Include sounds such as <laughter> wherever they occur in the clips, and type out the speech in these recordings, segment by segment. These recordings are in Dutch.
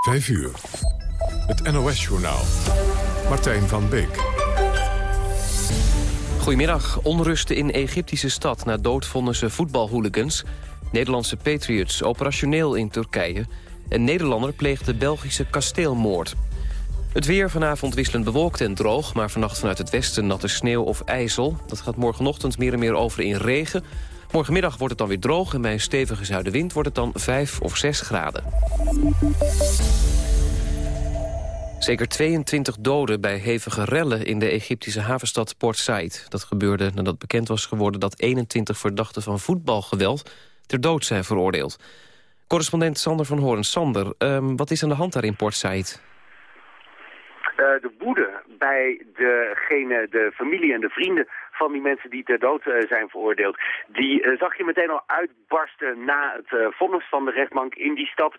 5 uur. Het NOS-journaal. Martijn van Beek. Goedemiddag. Onrusten in Egyptische stad na doodvonnissen voetbalhooligans. Nederlandse patriots operationeel in Turkije. En Nederlander pleegt de Belgische kasteelmoord. Het weer vanavond wisselend bewolkt en droog... maar vannacht vanuit het westen natte sneeuw of ijzel. Dat gaat morgenochtend meer en meer over in regen. Morgenmiddag wordt het dan weer droog... en bij een stevige zuidenwind wordt het dan 5 of 6 graden. Zeker 22 doden bij hevige rellen in de Egyptische havenstad Port Said. Dat gebeurde nadat bekend was geworden dat 21 verdachten van voetbalgeweld ter dood zijn veroordeeld. Correspondent Sander van Horen. Sander, um, wat is aan de hand daar in Port Said? Uh, de woede bij degene, de familie en de vrienden van die mensen die ter dood uh, zijn veroordeeld. Die uh, zag je meteen al uitbarsten na het uh, vonnis van de rechtbank in die stad.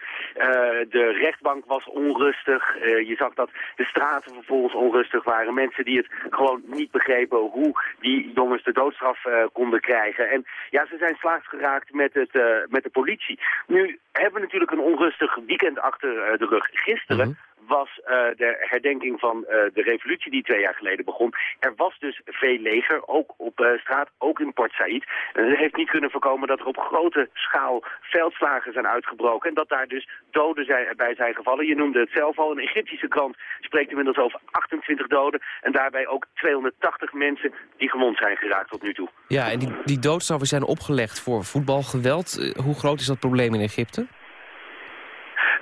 de rechtbank was onrustig. je zag dat de straten vervolgens onrustig waren. Mensen die het gewoon niet begrepen hoe die jongens de doodstraf konden krijgen. En ja, ze zijn slaags geraakt met, het, met de politie. Nu hebben we natuurlijk een onrustig weekend achter de rug. Gisteren... Mhm was uh, de herdenking van uh, de revolutie die twee jaar geleden begon. Er was dus veel leger, ook op uh, straat, ook in Port Said. En het heeft niet kunnen voorkomen dat er op grote schaal veldslagen zijn uitgebroken... en dat daar dus doden zijn, bij zijn gevallen. Je noemde het zelf al, een Egyptische krant spreekt inmiddels over 28 doden... en daarbij ook 280 mensen die gewond zijn geraakt tot nu toe. Ja, en die, die zijn opgelegd voor voetbalgeweld. Hoe groot is dat probleem in Egypte?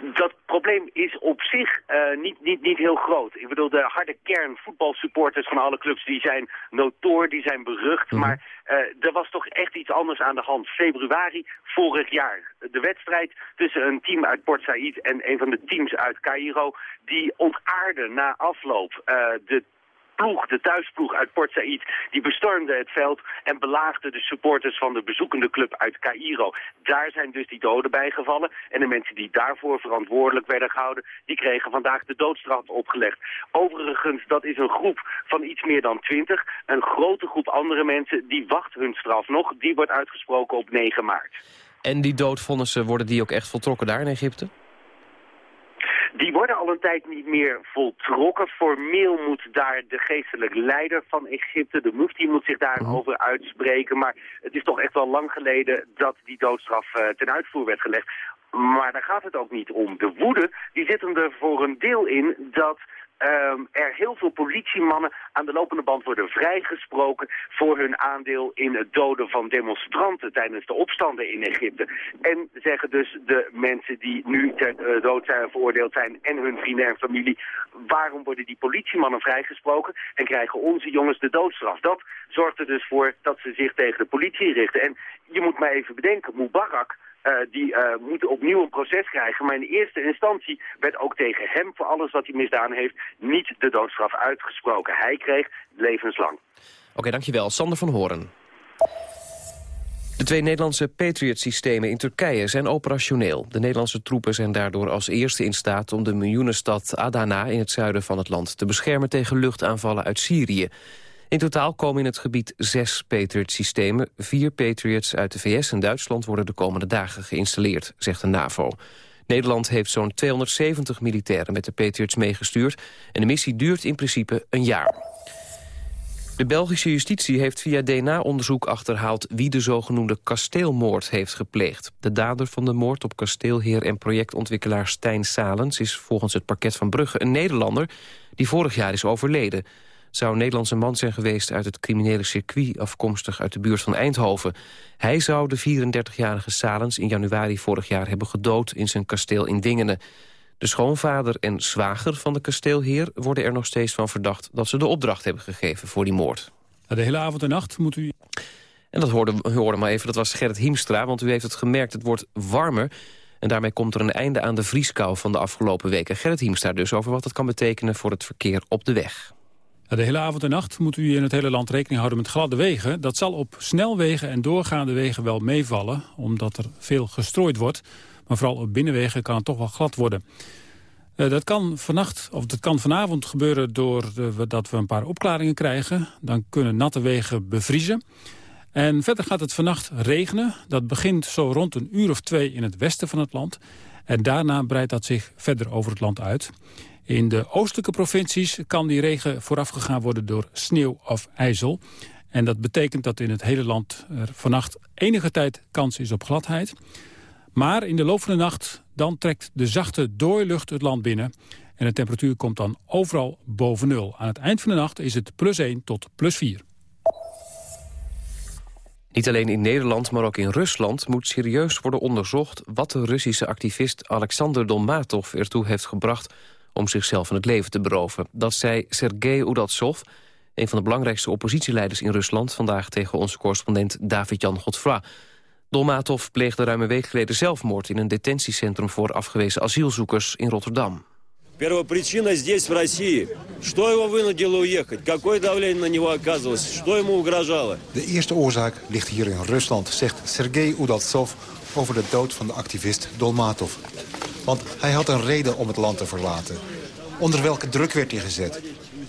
Dat probleem is op zich uh, niet, niet, niet heel groot. Ik bedoel, de harde kern voetbalsupporters van alle clubs... die zijn notoor, die zijn berucht. Mhm. Maar uh, er was toch echt iets anders aan de hand. Februari vorig jaar. De wedstrijd tussen een team uit Port Said... en een van de teams uit Cairo... die ontaarde na afloop uh, de ploeg, de thuisploeg uit Port Said, die bestormde het veld en belaagde de supporters van de bezoekende club uit Cairo. Daar zijn dus die doden bijgevallen en de mensen die daarvoor verantwoordelijk werden gehouden, die kregen vandaag de doodstraf opgelegd. Overigens, dat is een groep van iets meer dan twintig. Een grote groep andere mensen, die wacht hun straf nog. Die wordt uitgesproken op 9 maart. En die doodvonnissen, worden die ook echt voltrokken daar in Egypte? Die worden al een tijd niet meer voltrokken. Formeel moet daar de geestelijk leider van Egypte, de mufti, moet zich daarover mhm. uitspreken. Maar het is toch echt wel lang geleden dat die doodstraf uh, ten uitvoer werd gelegd. Maar daar gaat het ook niet om. De woede, die zit er voor een deel in dat um, er heel veel politiemannen aan de lopende band worden vrijgesproken voor hun aandeel in het doden van demonstranten tijdens de opstanden in Egypte. En zeggen dus de mensen die nu ter uh, dood zijn veroordeeld zijn en hun vrienden en familie, waarom worden die politiemannen vrijgesproken en krijgen onze jongens de doodstraf? Dat zorgt er dus voor dat ze zich tegen de politie richten. En je moet maar even bedenken, Mubarak uh, die uh, moeten opnieuw een proces krijgen. Maar in eerste instantie werd ook tegen hem, voor alles wat hij misdaan heeft, niet de doodstraf uitgesproken. Hij kreeg levenslang. Oké, dankjewel. Sander van Horen. De twee Nederlandse Patriot-systemen in Turkije zijn operationeel. De Nederlandse troepen zijn daardoor als eerste in staat om de miljoenenstad Adana in het zuiden van het land te beschermen tegen luchtaanvallen uit Syrië. In totaal komen in het gebied zes Patriot-systemen. Vier Patriots uit de VS en Duitsland worden de komende dagen geïnstalleerd, zegt de NAVO. Nederland heeft zo'n 270 militairen met de Patriots meegestuurd... en de missie duurt in principe een jaar. De Belgische justitie heeft via DNA-onderzoek achterhaald... wie de zogenoemde kasteelmoord heeft gepleegd. De dader van de moord op kasteelheer en projectontwikkelaar Stijn Salens... is volgens het parket van Brugge een Nederlander die vorig jaar is overleden zou een Nederlandse man zijn geweest uit het criminele circuit... afkomstig uit de buurt van Eindhoven. Hij zou de 34-jarige Salens in januari vorig jaar hebben gedood... in zijn kasteel in Dingenen. De schoonvader en zwager van de kasteelheer worden er nog steeds van verdacht... dat ze de opdracht hebben gegeven voor die moord. De hele avond en nacht moet u... En dat hoorde, hoorde maar even, dat was Gerrit Hiemstra, want u heeft het gemerkt, het wordt warmer... En daarmee komt er een einde aan de vrieskou van de afgelopen weken. Gerrit Hiemstra dus over wat het kan betekenen voor het verkeer op de weg. De hele avond en nacht moet u in het hele land rekening houden met gladde wegen. Dat zal op snelwegen en doorgaande wegen wel meevallen, omdat er veel gestrooid wordt. Maar vooral op binnenwegen kan het toch wel glad worden. Uh, dat kan vannacht, of dat kan vanavond gebeuren doordat we een paar opklaringen krijgen. Dan kunnen natte wegen bevriezen. En verder gaat het vannacht regenen. Dat begint zo rond een uur of twee in het westen van het land. En daarna breidt dat zich verder over het land uit. In de oostelijke provincies kan die regen voorafgegaan worden door sneeuw of ijzel. En dat betekent dat in het hele land er vannacht enige tijd kans is op gladheid. Maar in de loop van de nacht dan trekt de zachte doorlucht het land binnen. En de temperatuur komt dan overal boven nul. Aan het eind van de nacht is het plus 1 tot plus 4. Niet alleen in Nederland, maar ook in Rusland moet serieus worden onderzocht... wat de Russische activist Alexander Dolmatov ertoe heeft gebracht om zichzelf van het leven te beroven. Dat zei Sergei Udatsov, een van de belangrijkste oppositieleiders in Rusland... vandaag tegen onze correspondent David-Jan Godfra. Dolmatov pleegde ruim een week geleden zelfmoord... in een detentiecentrum voor afgewezen asielzoekers in Rotterdam. Первопричина здесь, в России. Что его вынудило уехать? Какое давление на него оказывалось? Что ему угрожало? De eerste oorzaak ligt hier in Rusland, zegt Sergei Udaltsov over de dood van de activist Dolmatov. Want hij had een reden om het land te verlaten. Onder welke druk werd hij gezet?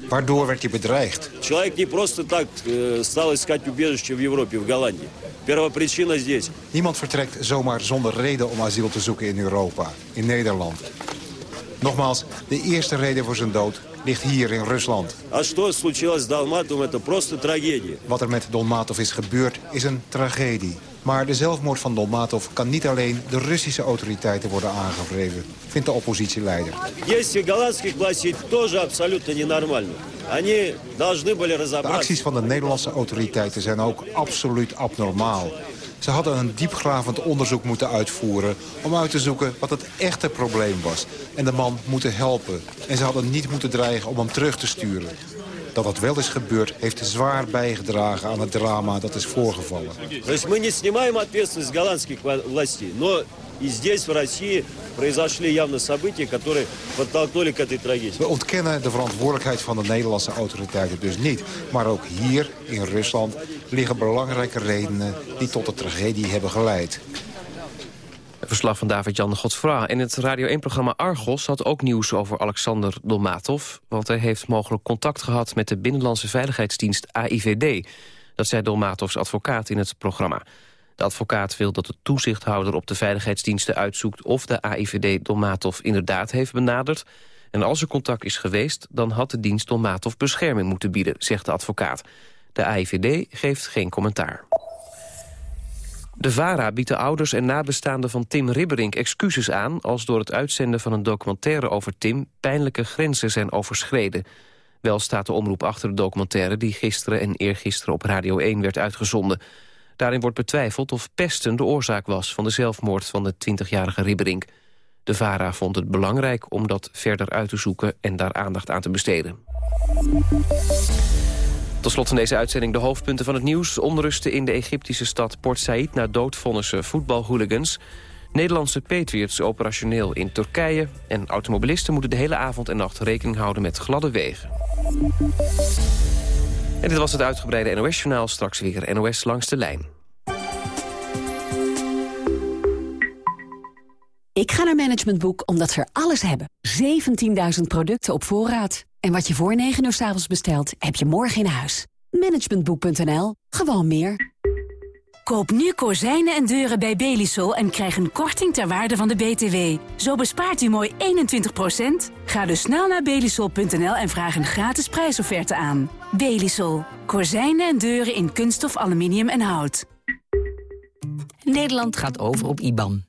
Waardoor werd hij bedreigd? Человек не просто так э, стал искать убежище в Европе, в Голландии. Первопричина здесь. Niemand vertrekt zomaar zonder reden om asiel te zoeken in Europa, in Nederland. Nogmaals, de eerste reden voor zijn dood ligt hier in Rusland. А что случилось с Далматом, это просто трагедия. Wat er met Dolmatov is gebeurd is een tragedie. Maar de zelfmoord van Dolmatov kan niet alleen de Russische autoriteiten worden aangevreven, vindt de oppositieleider. De acties van de Nederlandse autoriteiten zijn ook absoluut abnormaal. Ze hadden een diepgravend onderzoek moeten uitvoeren... om uit te zoeken wat het echte probleem was. En de man moeten helpen. En ze hadden niet moeten dreigen om hem terug te sturen. Dat dat wel is gebeurd, heeft zwaar bijgedragen aan het drama dat is voorgevallen. То есть мы не снимаем ответственность с голландских ва- властей, но и здесь, в России, произошли явно события, которые подтолкнули к этой трагедии. We ontkennen de verantwoordelijkheid van de Nederlandse autoriteiten dus niet. Maar ook hier, in Rusland, liggen belangrijke redenen... die tot de tragedie hebben geleid. Verslag van David-Jan Godfra. En het Radio 1-programma Argos had ook nieuws over Alexander Dolmatov. Want hij heeft mogelijk contact gehad met de Binnenlandse Veiligheidsdienst AIVD. Dat zei Dolmatovs advocaat in het programma. De advocaat wil dat de toezichthouder op de veiligheidsdiensten uitzoekt... of de AIVD Dolmatov inderdaad heeft benaderd. En als er contact is geweest, dan had de dienst Dolmatov bescherming moeten bieden, zegt de advocaat. De AIVD geeft geen commentaar. De VARA biedt de ouders en nabestaanden van Tim Ribberink excuses aan... als door het uitzenden van een documentaire over Tim... pijnlijke grenzen zijn overschreden. Wel staat de omroep achter de documentaire... die gisteren en eergisteren op Radio 1 werd uitgezonden. Daarin wordt betwijfeld of pesten de oorzaak was... van de zelfmoord van de 20-jarige Ribberink. De VARA vond het belangrijk om dat verder uit te zoeken... en daar aandacht aan te besteden. Tot slot van deze uitzending de hoofdpunten van het nieuws. Onrusten in de Egyptische stad Port Said na doodvonnissen voetbalhooligans. Nederlandse Patriots operationeel in Turkije. En automobilisten moeten de hele avond en nacht rekening houden met gladde wegen. En dit was het uitgebreide NOS-journaal. Straks weer NOS langs de lijn. Ik ga naar Management Boek omdat ze er alles hebben. 17.000 producten op voorraad. En wat je voor 9 uur s avonds bestelt, heb je morgen in huis. Managementboek.nl. Gewoon meer. Koop nu kozijnen en deuren bij Belisol en krijg een korting ter waarde van de BTW. Zo bespaart u mooi 21%. Ga dus snel naar belisol.nl en vraag een gratis prijsofferte aan. Belisol. Kozijnen en deuren in kunststof, aluminium en hout. Nederland gaat over op IBAN.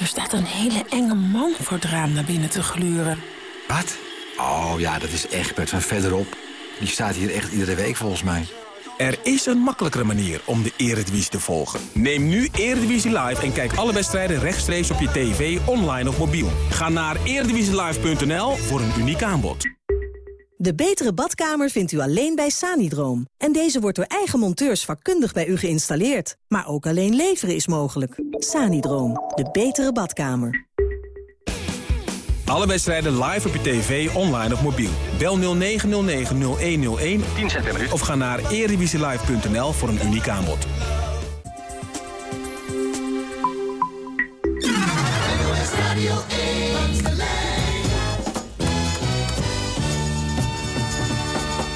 er staat een hele enge man voor het raam naar binnen te gluren. Wat? Oh ja, dat is Egbert van verderop. Die staat hier echt iedere week volgens mij. Er is een makkelijkere manier om de Eredivisie te volgen. Neem nu Eredivisie Live en kijk alle wedstrijden rechtstreeks op je tv, online of mobiel. Ga naar eredivisielive.nl voor een uniek aanbod. De betere badkamer vindt u alleen bij Sanidroom. En deze wordt door eigen monteurs vakkundig bij u geïnstalleerd. Maar ook alleen leveren is mogelijk. Sanidroom, de betere badkamer. Alle wedstrijden live op je tv, online of mobiel. Bel 0909-0101 10 cent per minuut. Of ga naar eredivisielive.nl voor een uniek aanbod.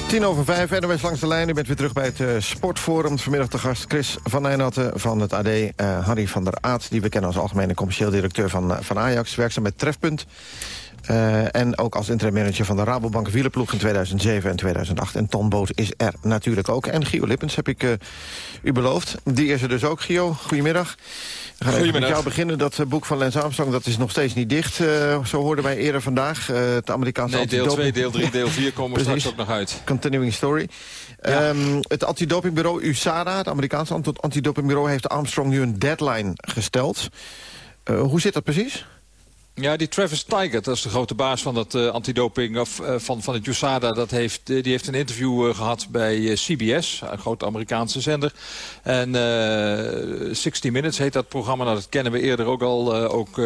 Tien over vijf, NOS langs de lijn. U bent weer terug bij het uh, Sportforum. Vanmiddag de gast Chris van Nijnatten van het AD. Uh, Harry van der Aat, die we kennen als algemene commercieel directeur van, uh, van Ajax. Werkzaam met Trefpunt. Uh, en ook als interim manager van de Rabobank wielerploeg in 2007 en 2008. En Ton Boot is er natuurlijk ook. En Gio Lippens heb ik uh, u beloofd. Die is er dus ook, Gio. Goedemiddag. We gaan even met jou beginnen. Dat uh, boek van Lance Armstrong dat is nog steeds niet dicht. zo hoorden wij eerder vandaag. het Amerikaanse Nee, deel 2, deel 3, deel 4 komen <laughs> straks ook nog uit. Continuing story. Ja. Um, het antidopingbureau USADA, het Amerikaanse antidopingbureau... heeft Armstrong nu een deadline gesteld. hoe zit dat precies? Ja, die Travis Tigert, dat is de grote baas van dat uh, antidoping of uh, van, van het USADA. Dat heeft, uh, die heeft een interview gehad bij CBS, een grote Amerikaanse zender. En 60 Minutes heet dat programma. Nou, dat kennen we eerder ook al. ook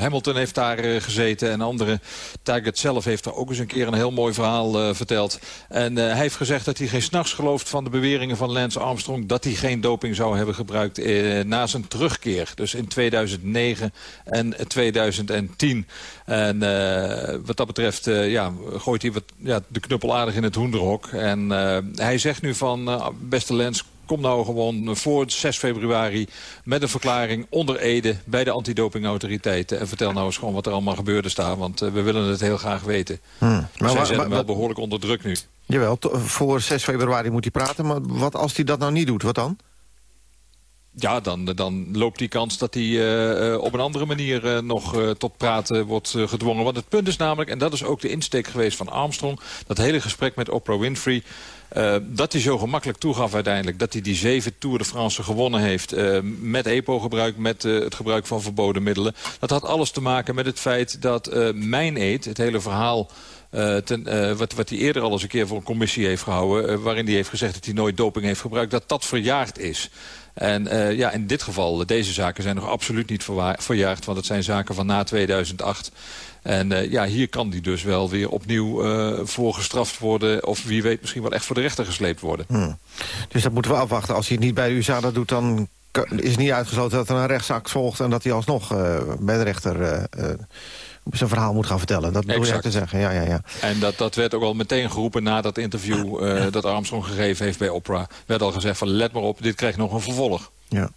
Hamilton heeft daar gezeten en andere. Tigert zelf heeft er ook eens een keer een heel mooi verhaal verteld. En hij heeft gezegd dat hij geen s'nachts gelooft van de beweringen van Lance Armstrong... dat hij geen doping zou hebben gebruikt na zijn terugkeer. Dus in 2009 en 2010. 2010. En uh, wat dat betreft uh, ja, gooit hij wat, ja, de knuppel aardig in het hoenderhok. En uh, hij zegt nu van, beste Lens, kom nou gewoon voor 6 februari met een verklaring onder Ede bij de antidopingautoriteiten. En vertel nou eens gewoon wat er allemaal gebeurde staan, want we willen het heel graag weten. Hmm. Maar zij zetten hem wel behoorlijk onder druk nu. Jawel, voor 6 februari moet hij praten, maar wat als hij dat nou niet doet, wat dan? Ja, dan, dan loopt die kans dat hij uh, op een andere manier uh, nog tot praten wordt gedwongen. Want het punt is namelijk, en dat is ook de insteek geweest van Armstrong... dat hele gesprek met Oprah Winfrey... dat hij zo gemakkelijk toegaf uiteindelijk dat hij die zeven Tour de France gewonnen heeft... met EPO-gebruik, met het gebruik van verboden middelen. Dat had alles te maken met het feit dat mijn eet, het hele verhaal... Ten, wat, wat hij eerder al eens een keer voor een commissie heeft gehouden... Waarin hij heeft gezegd dat hij nooit doping heeft gebruikt... dat dat verjaard is. En uh, ja, in dit geval, deze zaken zijn nog absoluut niet verjaagd... want het zijn zaken van na 2008. En uh, ja, hier kan die dus wel weer opnieuw uh, voor gestraft worden... of wie weet misschien wel echt voor de rechter gesleept worden. Hmm. Dus dat moeten we afwachten. Als hij het niet bij de USADA doet, dan is het niet uitgesloten dat er een rechtszaak volgt... en dat hij alsnog bij de rechter zijn verhaal moet gaan vertellen. Dat bedoel je te zeggen, ja, ja, ja. En dat, dat werd ook al meteen geroepen na dat interview uh, dat Armstrong gegeven heeft bij Oprah. werd al gezegd van let maar op, dit krijgt nog een vervolg. Ja.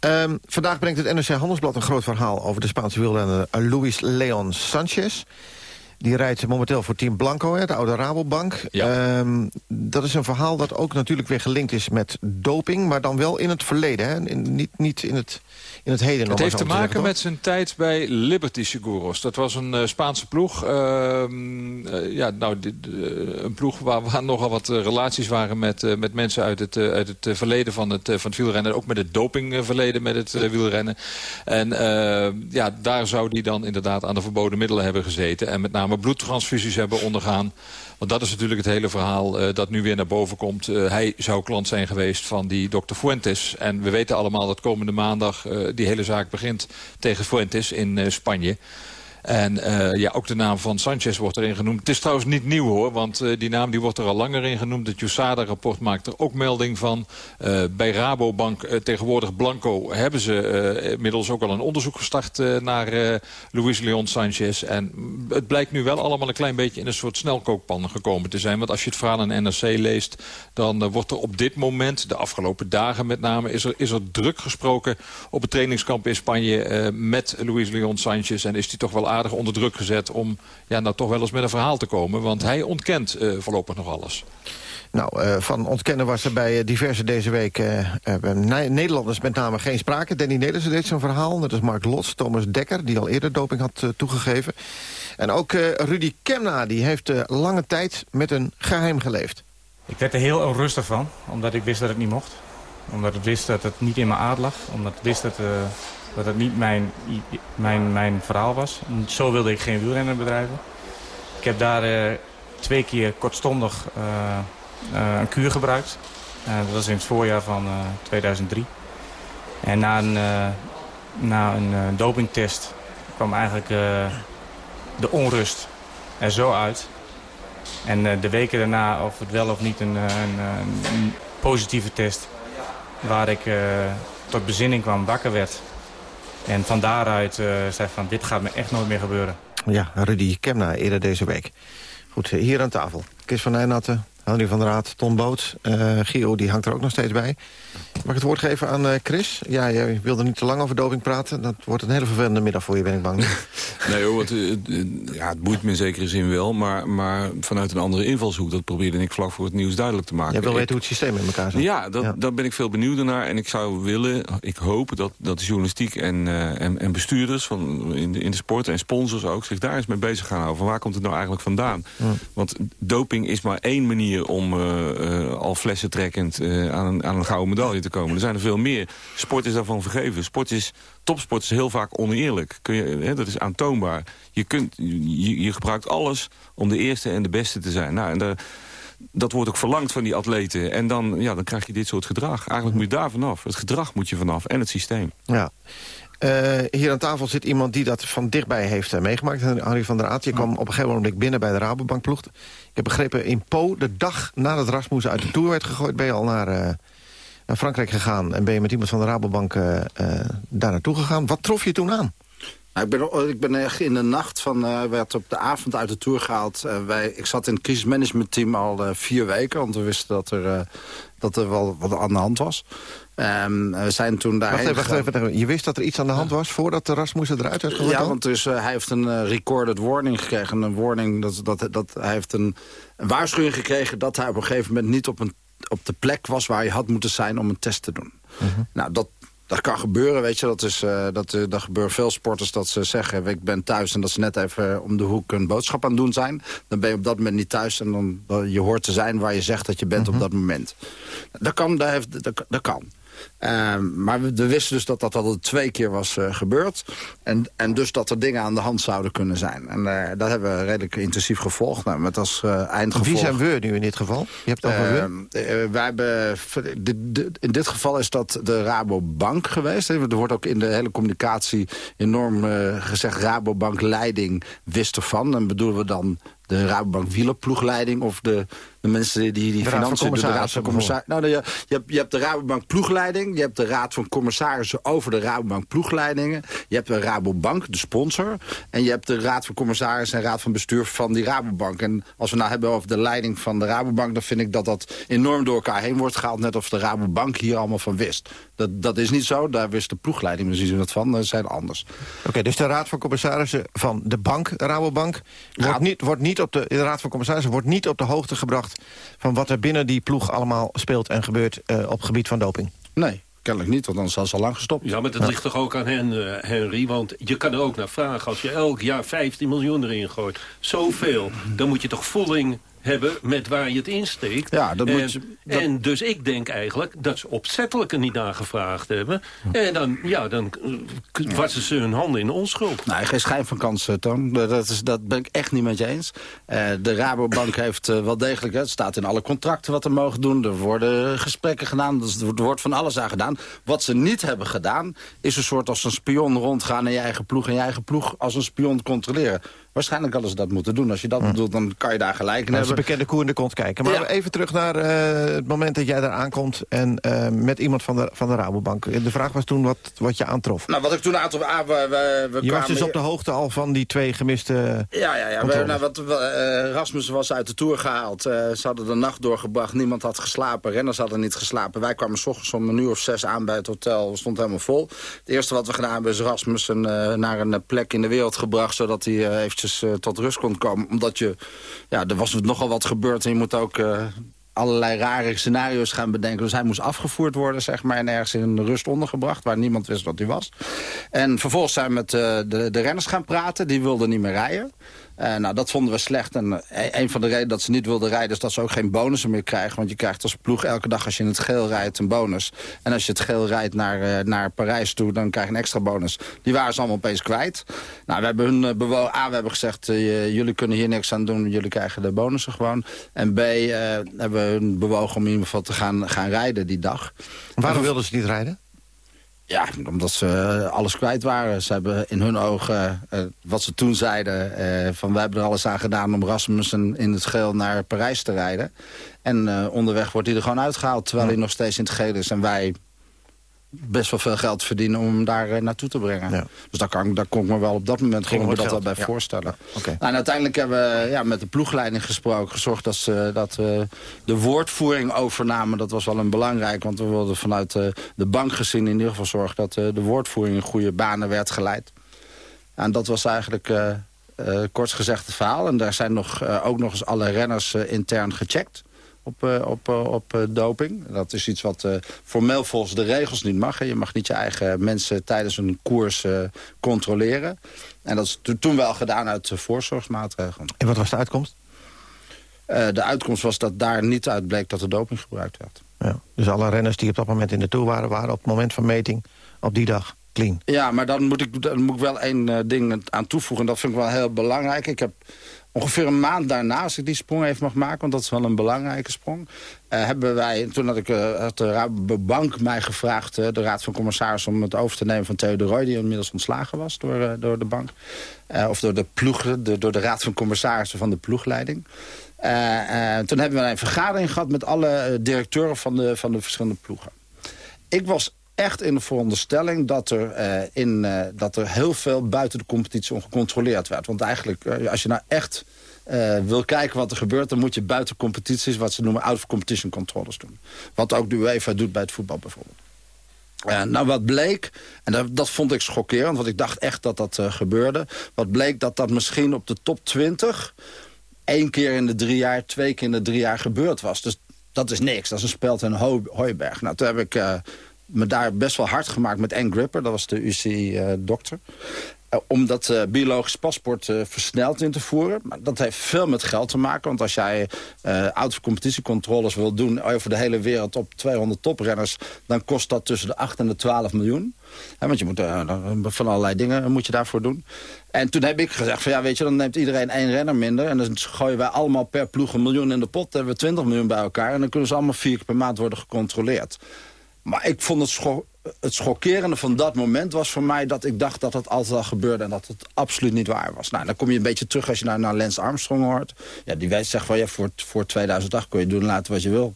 Um, vandaag brengt het NRC Handelsblad een groot verhaal over de Spaanse wielrenner Luis Leon Sanchez. Die rijdt momenteel voor Team Blanco, hè, de oude Rabobank. Ja. Um, dat is een verhaal dat ook natuurlijk weer gelinkt is met doping... maar dan wel in het verleden, hè? In, niet, niet in het in het heden. Het heeft te maken met zijn tijd bij Liberty Seguros. Dat was een uh, Spaanse ploeg. Uh, uh, ja, nou, een ploeg waar, waar nogal wat eh, relaties waren met, met mensen uit het, uit het verleden van het, van het wielrennen. Ook met het dopingverleden met het wielrennen. En ja, daar zou die dan inderdaad aan de verboden middelen hebben gezeten. En met name bloedtransfusies hebben ondergaan. Want dat is natuurlijk het hele verhaal uh, dat nu weer naar boven komt. Uh, hij zou klant zijn geweest van die dokter Fuentes. En we weten allemaal dat komende maandag uh, die hele zaak begint tegen Fuentes in Spanje. En uh, ja, ook de naam van Sanchez wordt erin genoemd. Het is trouwens niet nieuw hoor, want uh, die naam die wordt er al langer in genoemd. Het USADA-rapport maakt er ook melding van. Uh, bij Rabobank, tegenwoordig Blanco, hebben ze inmiddels ook al een onderzoek gestart naar Luis Leon Sanchez. En het blijkt nu wel allemaal een klein beetje in een soort snelkookpan gekomen te zijn. Want als je het verhaal in NRC leest, dan wordt er op dit moment, de afgelopen dagen met name, is er, is er druk gesproken op het trainingskamp in Spanje met Luis Leon Sanchez. En is die toch wel aardig onder druk gezet om ja, nou toch wel eens met een verhaal te komen. Want hij ontkent uh, voorlopig nog alles. Nou, uh, van ontkennen was er bij eh, diverse deze week Nederlanders met name geen sprake. Danny Nederlandse deed zo'n verhaal. Dat is Mark Lots, Thomas Dekker, die al eerder doping had toegegeven. En ook Rudy Kemna, die heeft lange tijd met een geheim geleefd. Ik werd er heel onrustig van, omdat ik wist dat het niet mocht. Omdat ik wist dat het niet in mijn aard lag. Omdat ik wist dat dat het niet mijn, mijn, mijn verhaal was. Zo wilde ik geen wielrenner bedrijven. Ik heb daar uh, twee keer kortstondig uh, uh, een kuur gebruikt. dat was in het voorjaar van 2003. En na een, na een dopingtest kwam eigenlijk de onrust er zo uit. En de weken daarna, of het wel of niet een, een, een positieve test... waar ik tot bezinning kwam, wakker werd... En van daaruit zei van, dit gaat me echt nooit meer gebeuren. Ja, Rudy Kemna eerder deze week. Goed, hier aan tafel. Chris van Nijnatten, Henry van der Raad, Ton Boot. Uh, Gio die hangt er ook nog steeds bij. Mag ik het woord geven aan uh, Chris? Ja, je wilde niet te lang over doping praten. Dat wordt een hele vervelende middag voor je, ben ik bang. <laughs> nee hoor, het, ja, het boeit me in zekere zin wel. Maar, maar vanuit een andere invalshoek. Dat probeerde ik vlak voor het nieuws duidelijk te maken. Jij wil weten hoe het systeem in elkaar zit? Ja, dat, ja. daar ben ik veel benieuwd naar. En ik zou willen, ik hoop dat, dat de journalistiek en, uh, en, en, bestuurders van, in, de, in de sport en sponsors ook... zich daar eens mee bezig gaan houden. Van waar komt het nou eigenlijk vandaan? Ja. Want doping is maar één manier om al flessen trekkend aan, een, aan een gouden medaille te Er zijn er veel meer. Sport is daarvan vergeven. Sport is, topsport is heel vaak oneerlijk. Kun je, hè, dat is aantoonbaar. Je, kunt, je, je, gebruikt alles om de eerste en de beste te zijn. Nou, en dat wordt ook verlangd van die atleten. En dan, ja, dan krijg je dit soort gedrag. Eigenlijk moet je daar vanaf. Het gedrag moet je vanaf. En het systeem. Ja. Uh, hier aan tafel zit iemand die dat van dichtbij heeft uh, meegemaakt. Harry van der Aat, je kwam op een gegeven moment binnen bij de Rabobankploeg. Ik heb begrepen, in Po, de dag nadat Rasmussen uit de Tour werd gegooid... ben je al naar, uh, naar Frankrijk gegaan en ben je met iemand van de Rabobank daar naartoe gegaan. Wat trof je toen aan? Nou, ik, ben, ik ben echt in de nacht van, uh, werd op de avond uit de Tour gehaald. Uh, wij, ik zat in het crisismanagementteam al uh, vier weken, want we wisten dat er, dat er wel wat aan de hand was. Um, we zijn toen daar. Wacht wacht even, Je wist dat er iets aan de hand was voordat de Rasmussen eruit werd gegooid? Ja, want dus, hij heeft een recorded warning gekregen. Een warning dat, dat, dat hij heeft een, een waarschuwing gekregen dat hij op een gegeven moment niet op, een, op de plek was waar hij had moeten zijn om een test te doen. -huh. Nou, dat, dat kan gebeuren, weet je. Dat, is, uh, dat, uh, dat gebeurt veel sporters dat ze zeggen... ik ben thuis en dat ze net even om de hoek een boodschap aan het doen zijn. Dan ben je op dat moment niet thuis en dan, dan je hoort te zijn waar je zegt dat je bent op dat moment. Dat kan, dat, heeft, dat, dat kan. Uh, maar we, we, wisten dus dat dat al twee keer was uh, gebeurd. En, en dus dat er dingen aan de hand zouden kunnen zijn. En uh, dat hebben we redelijk intensief gevolgd. Nou, met als eindgevolg... Wie zijn we nu in dit geval? Je hebt over we. wij hebben, in dit geval is dat de Rabobank geweest. Er wordt ook in de hele communicatie enorm gezegd... Rabobank leiding wist ervan. Dan bedoelen we dan de Rabobank wielerploegleiding... of de, de mensen die die, die financiën... De raad van commissarissen. Nou, je, je, hebt, je hebt de Rabobank ploegleiding... je hebt de raad van commissarissen over de Rabobank ploegleidingen... je hebt de Rabobank, de sponsor... en je hebt de raad van commissarissen en raad van bestuur van die Rabobank. En als we nou hebben over de leiding van de Rabobank... dan vind ik dat dat enorm door elkaar heen wordt gehaald... net of de Rabobank hier allemaal van wist. Dat, dat is niet zo, daar wist de ploegleiding misschien wat van. Dat zijn anders. Oké, okay, dus de raad van commissarissen van de bank, Rabobank... wordt niet, wordt niet op de, de raad van commissarissen wordt niet op de hoogte gebracht... van wat er binnen die ploeg allemaal speelt en gebeurt uh, op het gebied van doping? Nee, kennelijk niet, want anders was ze al lang gestopt. Ja, maar dat ja. ligt toch ook aan hen, uh, Henry? Want je kan er ook naar vragen, als je elk jaar 15 miljoen erin gooit... zoveel, dan moet je toch volling hebben met waar je het insteekt. Ja, dat en, moet je, dat... en dus ik denk eigenlijk dat ze opzettelijk er niet naar gevraagd hebben. En dan, ja, dan wassen ze hun handen in onschuld. Nee, geen schijn van kans, Toon. Dat, is, dat ben ik echt niet met je eens. Uh, de Rabobank <laughs> heeft uh, wel degelijk, het staat in alle contracten wat er mogen doen. Er worden gesprekken gedaan, dus er wordt van alles aan gedaan. Wat ze niet hebben gedaan, is een soort als een spion rondgaan in je eigen ploeg... en je eigen ploeg als een spion controleren. Waarschijnlijk hadden ze dat moeten doen. Als je dat hm. bedoelt, dan kan je daar gelijk in hebben. een bekende koe in de kont kijken. Maar ja. even terug naar uh, het moment dat jij daar aankomt... en uh, met iemand van de, van de Rabobank. De vraag was toen wat, wat je aantrof. Nou, wat ik toen aantrof... Ah, we, we, we je was dus op de hoogte al van die twee gemiste Ja, ja, ja. We, nou, wat, uh, Rasmus was uit de Tour gehaald. ze hadden de nacht doorgebracht. Niemand had geslapen. Renners hadden niet geslapen. Wij kwamen s ochtends om een uur of zes aan bij het hotel. We stonden helemaal vol. Het eerste wat we gedaan hebben is Rasmus een, naar een plek in de wereld gebracht... zodat hij eventjes tot rust kon komen. Omdat je, ja, er was nogal wat gebeurd en je moet ook uh, allerlei rare scenario's gaan bedenken. Dus hij moest afgevoerd worden, zeg maar, en ergens in rust ondergebracht... waar niemand wist wat hij was. En vervolgens zijn we met uh, de, de renners gaan praten. Die wilden niet meer rijden. Uh, nou, dat vonden we slecht. En uh, een van de redenen dat ze niet wilden rijden... is dat ze ook geen bonussen meer krijgen. Want je krijgt als ploeg elke dag als je in het geel rijdt een bonus. En als je het geel rijdt naar, uh, naar Parijs toe... dan krijg je een extra bonus. Die waren ze allemaal opeens kwijt. Nou, we hebben hun bewogen... A, we hebben gezegd... jullie kunnen hier niks aan doen. Jullie krijgen de bonussen gewoon. En B, hebben we hun bewogen om in ieder geval te gaan, gaan rijden die dag. Waarom wilden ze niet rijden? Ja, omdat ze eh, alles kwijt waren. Ze hebben in hun ogen, uh, wat ze toen zeiden... Uh, van wij hebben er alles aan gedaan om Rasmussen in het geel naar Parijs te rijden. En onderweg wordt hij er gewoon uitgehaald... terwijl hij nog steeds in het geel is. En wij best wel veel geld verdienen om hem daar naartoe te brengen. Dus daar, kan, daar kon ik me wel op dat moment gewoon me dat wel bij voorstellen. Nou, en uiteindelijk hebben we ja, met de ploegleiding gesproken. Gezorgd dat, ze, dat we de woordvoering overnamen. Dat was wel een belangrijk. Want we wilden vanuit de bank gezien in ieder geval zorgen... dat de woordvoering in goede banen werd geleid. En dat was eigenlijk... Kort gezegd het verhaal. En daar zijn nog, ook nog eens alle renners intern gecheckt op, uh, op, uh, op uh, doping. Dat is iets wat formeel volgens de regels niet mag. Hè. Je mag niet je eigen mensen tijdens een koers controleren. En dat is toen wel gedaan uit voorzorgsmaatregelen. En wat was de uitkomst? de uitkomst was dat daar niet uit bleek dat er doping gebruikt werd. Ja, dus alle renners die op dat moment in de Tour waren... waren op het moment van meting op die dag clean. Ja, maar dan moet ik, dan moet ik wel één ding aan toevoegen. Dat vind ik wel heel belangrijk. Ik heb Ongeveer een maand daarna, als ik die sprong even mag maken... want dat is wel een belangrijke sprong... Uh, hebben wij, toen had ik uh, de bank mij gevraagd... Uh, de Raad van Commissarissen om het over te nemen van Theo de Roy... die inmiddels ontslagen was door, door de bank. of door de, ploeg, de, door de Raad van Commissarissen van de ploegleiding. toen hebben we een vergadering gehad met alle directeuren van de, van de verschillende ploegen. Ik was echt in de veronderstelling dat er, uh, in, uh, dat er heel veel buiten de competitie ongecontroleerd werd. Want eigenlijk, uh, als je nou echt wil kijken wat er gebeurt... dan moet je buiten competities, wat ze noemen out-of-competition controles doen. Wat ook de UEFA doet bij het voetbal bijvoorbeeld. nou, wat bleek, en dat, dat, vond ik schokkerend... want ik dacht echt dat dat gebeurde. Wat bleek dat dat misschien op de top 20... één keer in de drie jaar, twee keer in de drie jaar gebeurd was. Dus dat is niks, dat is een speld en hooiberg. Nou, toen heb ik me daar best wel hard gemaakt met Ann Gripper. Dat was de UC-dokter. Eh, om dat uh, biologisch paspoort uh, versneld in te voeren. Maar dat heeft veel met geld te maken. Want als jij auto-competitiecontroles wil doen... over de hele wereld op 200 toprenners... dan kost dat tussen de 8 en de 12 miljoen. want je moet van allerlei dingen moet je daarvoor doen. En toen heb ik gezegd van ja, weet je, dan neemt iedereen één renner minder. En dan gooien wij allemaal per ploeg een miljoen in de pot. Dan hebben we 20 miljoen bij elkaar. En dan kunnen ze allemaal vier keer per maand worden gecontroleerd. Maar ik vond het, het schokkerende van dat moment was voor mij... dat ik dacht dat het altijd al gebeurde en dat het absoluut niet waar was. Nou, dan kom je een beetje terug als je naar, naar Lance Armstrong hoort. Ja, die weet zegt van ja, voor, voor 2008 kun je doen laten wat je wil.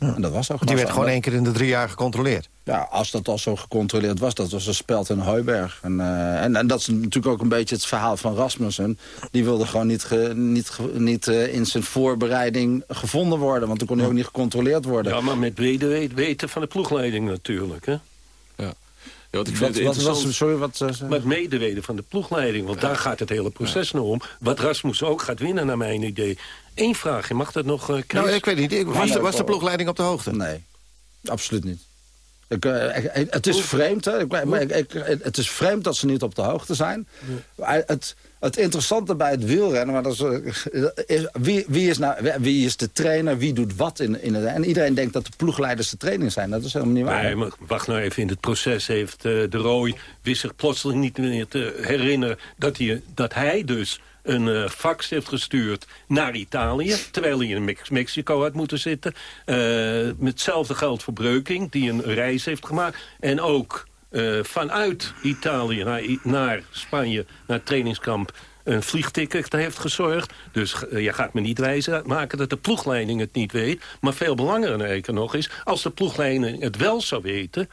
Ja. En dat was ook Die werd gewoon één keer in de drie jaar gecontroleerd. Ja, als dat al zo gecontroleerd was, dat was een speld in Hooiberg. En, uh, en, en, dat is natuurlijk ook een beetje het verhaal van Rasmussen. Die wilde gewoon niet, ge, niet, niet uh, in zijn voorbereiding gevonden worden. Want toen kon hij ook niet gecontroleerd worden. Ja, maar met weten van de ploegleiding natuurlijk, hè? Ja. Wat ik vind wat, was, sorry, wat, uh, Met medeweten van de ploegleiding. Want daar gaat het hele proces ja. nog om. Wat Rasmus ook gaat winnen, naar mijn idee. Eén vraag, je mag dat nog, uh, Nou, ik weet niet. Was, was de ploegleiding op de hoogte? Nee, absoluut niet. Ik, uh, het is vreemd, hè? Ik, maar ik, het is vreemd dat ze niet op de hoogte zijn. Ja. Het, het interessante bij het wielrennen, maar dat is, is, wie, wie, is nou, wie is de trainer, wie doet wat in, in het... En iedereen denkt dat de ploegleiders de training zijn. Dat is helemaal niet waar. Nee, maar wacht nou even, in het proces heeft uh, de Roy... wist zich plotseling niet meer te herinneren dat hij, dat hij dus een uh, fax heeft gestuurd naar Italië... terwijl hij in Mex Mexico had moeten zitten. Uh, met hetzelfde geld voor Breuking, die een reis heeft gemaakt. En ook uh, vanuit Italië naar, naar, Spanje, naar het trainingskamp een vliegticket heeft gezorgd. Dus je gaat me niet wijzen maken dat de ploegleiding het niet weet. Maar veel belangrijker nog is, als de ploegleiding het wel zou weten...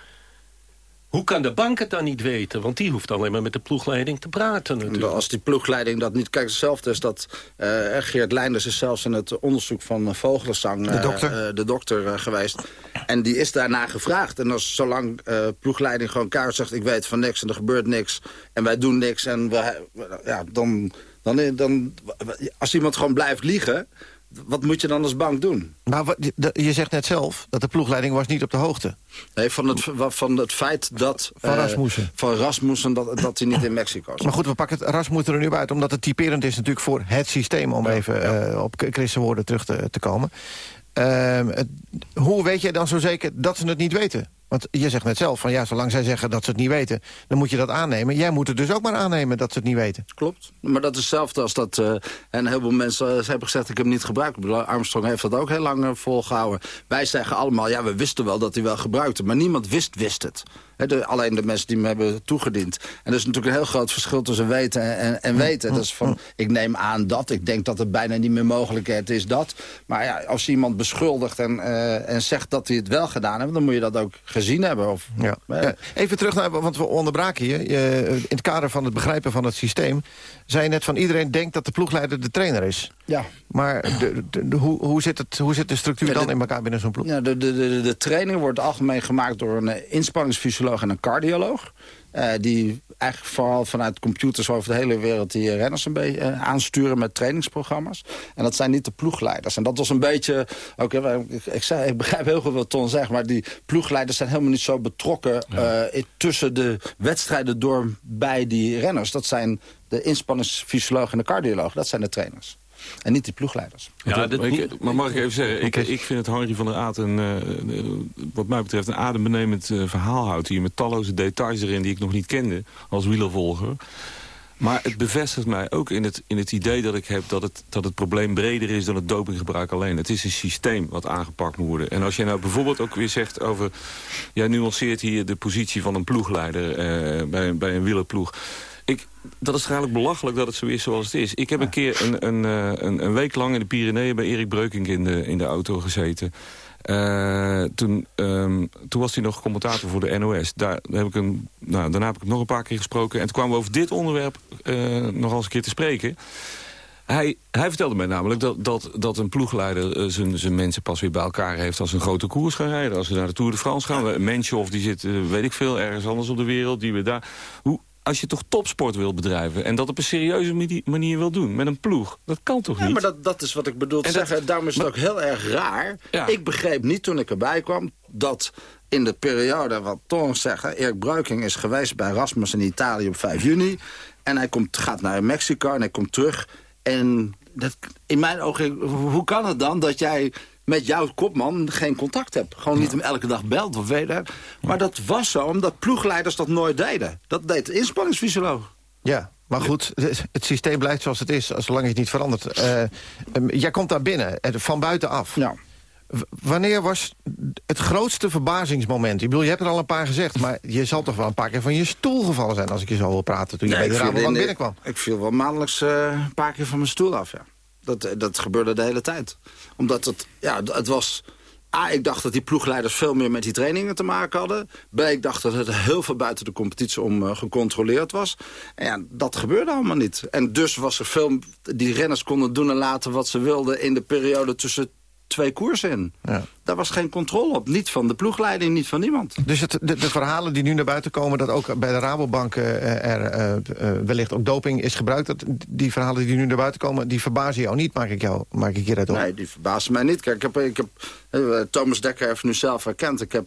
Hoe kan de bank het dan niet weten? Want die hoeft alleen maar met de ploegleiding te praten natuurlijk. Als die ploegleiding dat niet... Kijk, hetzelfde is dat... Uh, Geert Leinders is zelfs in het onderzoek van uh, Vogelenzang... de dokter, de dokter geweest. En die is daarna gevraagd. En als zolang ploegleiding gewoon kaart zegt... ik weet van niks en er gebeurt niks... en wij doen niks en we, ja, dan, dan, dan... Als iemand gewoon blijft liegen wat moet je dan als bank doen? Maar wat, je zegt net zelf dat de ploegleiding was niet op de hoogte. Nee, van het, van het feit dat... Van uh, Rasmussen. Van Rasmussen, dat, dat hij niet in Mexico is. Maar goed, we pakken het Rasmussen er nu uit... omdat het typerend is natuurlijk voor het systeem... om even ja. Uh, op Chris' woorden terug te, te komen. Uh, het, hoe weet jij dan zo zeker dat ze het niet weten? Want je zegt net zelf, van ja, zolang zij zeggen dat ze het niet weten... dan moet je dat aannemen. Jij moet het dus ook maar aannemen dat ze het niet weten. Klopt. Maar dat is hetzelfde als dat... Uh, en heel veel mensen uh, hebben gezegd, ik heb hem niet gebruikt. Armstrong heeft dat ook heel lang uh, volgehouden. Wij zeggen allemaal, ja, we wisten wel dat hij wel gebruikte. Maar niemand wist, wist het. De, alleen de mensen die me hebben toegediend. En er is natuurlijk een heel groot verschil tussen weten en, en weten. Dat is van, ik neem aan dat, ik denk dat het bijna niet meer mogelijkheid is dat. Maar ja, als iemand beschuldigt en, uh, en zegt dat hij het wel gedaan heeft... dan moet je dat ook gezien hebben. Of, ja. ja. Even terug naar, want we onderbraken je. in het kader van het begrijpen van het systeem... zei je net van iedereen denkt dat de ploegleider de trainer is. Ja. Maar de, de, hoe, hoe, zit het, hoe zit de structuur dan in elkaar binnen zo'n ploeg? Ja, de, de, de, de training wordt algemeen gemaakt door een inspanningsfysioloog en een cardioloog. Uh, die eigenlijk vooral vanuit computers over de hele wereld die renners een beetje uh, aansturen met trainingsprogramma's. En dat zijn niet de ploegleiders. En dat was een beetje, ook, ik, ik, zei, ik begrijp heel goed wat Ton zegt, maar die ploegleiders zijn helemaal niet zo betrokken ja. uh, tussen de wedstrijden door bij die renners. Dat zijn de inspanningsfysioloog en de cardioloog, dat zijn de trainers. En niet die ploegleiders. Ja, dat, ik, maar mag ik even zeggen, ik, ik vind het Henry van der Aat een, uh, wat mij betreft een adembenemend uh, verhaal houdt hier. Met talloze details erin die ik nog niet kende als wielervolger. Maar het bevestigt mij ook in het, in het idee dat ik heb dat het, dat het probleem breder is dan het dopinggebruik alleen. Het is een systeem wat aangepakt moet worden. En als je nou bijvoorbeeld ook weer zegt over... Jij nuanceert hier de positie van een ploegleider uh, bij, bij een wielerploeg. Ik, dat is eigenlijk belachelijk dat het zo is zoals het is. Ik heb een keer een, een, een, een week lang in de Pyreneeën... bij Erik Breukink in de, in de auto gezeten. Uh, toen, um, toen was hij nog commentator voor de NOS. Daar heb ik een, nou, daarna heb ik hem nog een paar keer gesproken. En toen kwamen we over dit onderwerp uh, nog eens een keer te spreken. Hij, hij vertelde mij namelijk dat, dat, dat een ploegleider zijn, zijn mensen pas weer bij elkaar heeft... als ze een grote koers gaan rijden. Als ze naar de Tour de France gaan. Een of die zit, weet ik veel, ergens anders op de wereld. Die we daar... Hoe, als je toch topsport wil bedrijven... en dat op een serieuze manier wil doen, met een ploeg. Dat kan toch ja, niet? maar dat, dat is wat ik bedoel te zeggen. Dat, Daarom is het ook heel erg raar. Ja. Ik begreep niet toen ik erbij kwam... dat in de periode, wat Ton zegt... Erik Bruiking is geweest bij Rasmus in Italië op 5 juni... en hij komt, gaat naar Mexico en hij komt terug... en dat, in mijn ogen, hoe kan het dan dat jij met jouw kopman geen contact hebt. Gewoon niet hem elke dag belt of weet het. Maar dat was zo, omdat ploegleiders dat nooit deden. Dat deed de inspanningsfysioloog. Ja, maar goed, het systeem blijft zoals het is, zolang je het niet verandert. Uh, jij komt daar binnen, van buitenaf. Ja. Wanneer was het grootste verbazingsmoment? Ik bedoel, je hebt er al een paar gezegd... maar je zal toch wel een paar keer van je stoel gevallen zijn... als ik je zo wil praten toen je nee, bij de Rabobank binnenkwam. Ik viel wel maandelijks uh, een paar keer van mijn stoel af, ja. Dat, dat gebeurde de hele tijd. Omdat het, ja, het was... A, ik dacht dat die ploegleiders veel meer met die trainingen te maken hadden. B, ik dacht dat het heel veel buiten de competitie om uh, gecontroleerd was. En dat gebeurde allemaal niet. En dus was er veel... Die renners konden doen en laten wat ze wilden... in de periode tussen twee koersen in. Ja. Daar was geen controle op. Niet van de ploegleiding, niet van niemand. Dus het, de, de, verhalen die nu naar buiten komen... dat ook bij de Rabobank uh, er uh, wellicht ook doping is gebruikt... Dat, die verhalen die nu naar buiten komen... die verbazen jou niet, maak ik, jou, maak ik hieruit op? Nee, die verbazen mij niet. Kijk, ik heb, ik heb, Thomas Dekker heeft nu zelf herkend. Ik heb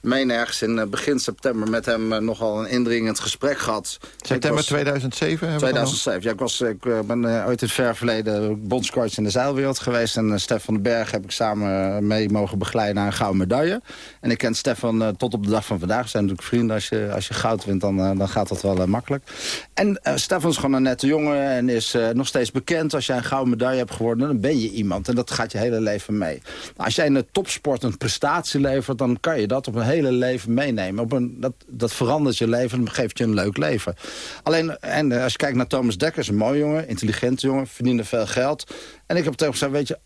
meen ergens in begin september met hem nogal een indringend gesprek gehad. September was, 2007? 2007, ja. Ik, was, ik ben ooit in het ver verleden bondscoach in de zeilwereld geweest... en Stef van den Berg heb ik samen mee mogen begeleiden naar een gouden medaille. En ik ken Stefan uh, tot op de dag van vandaag. Zijn natuurlijk vrienden. Als je, als je goud wint, dan, uh, dan gaat dat wel uh, makkelijk. En Stefan is gewoon een nette jongen en is nog steeds bekend. Als jij een gouden medaille hebt geworden, dan ben je iemand. En dat gaat je hele leven mee. Als jij in de topsport een prestatie levert, dan kan je dat op een hele leven meenemen. Op een, dat, dat verandert je leven en geeft je een leuk leven. Alleen, en als je kijkt naar Thomas Dekker, is een mooi jongen, intelligente jongen, verdiende veel geld. En ik heb tegen gezegd, weet je,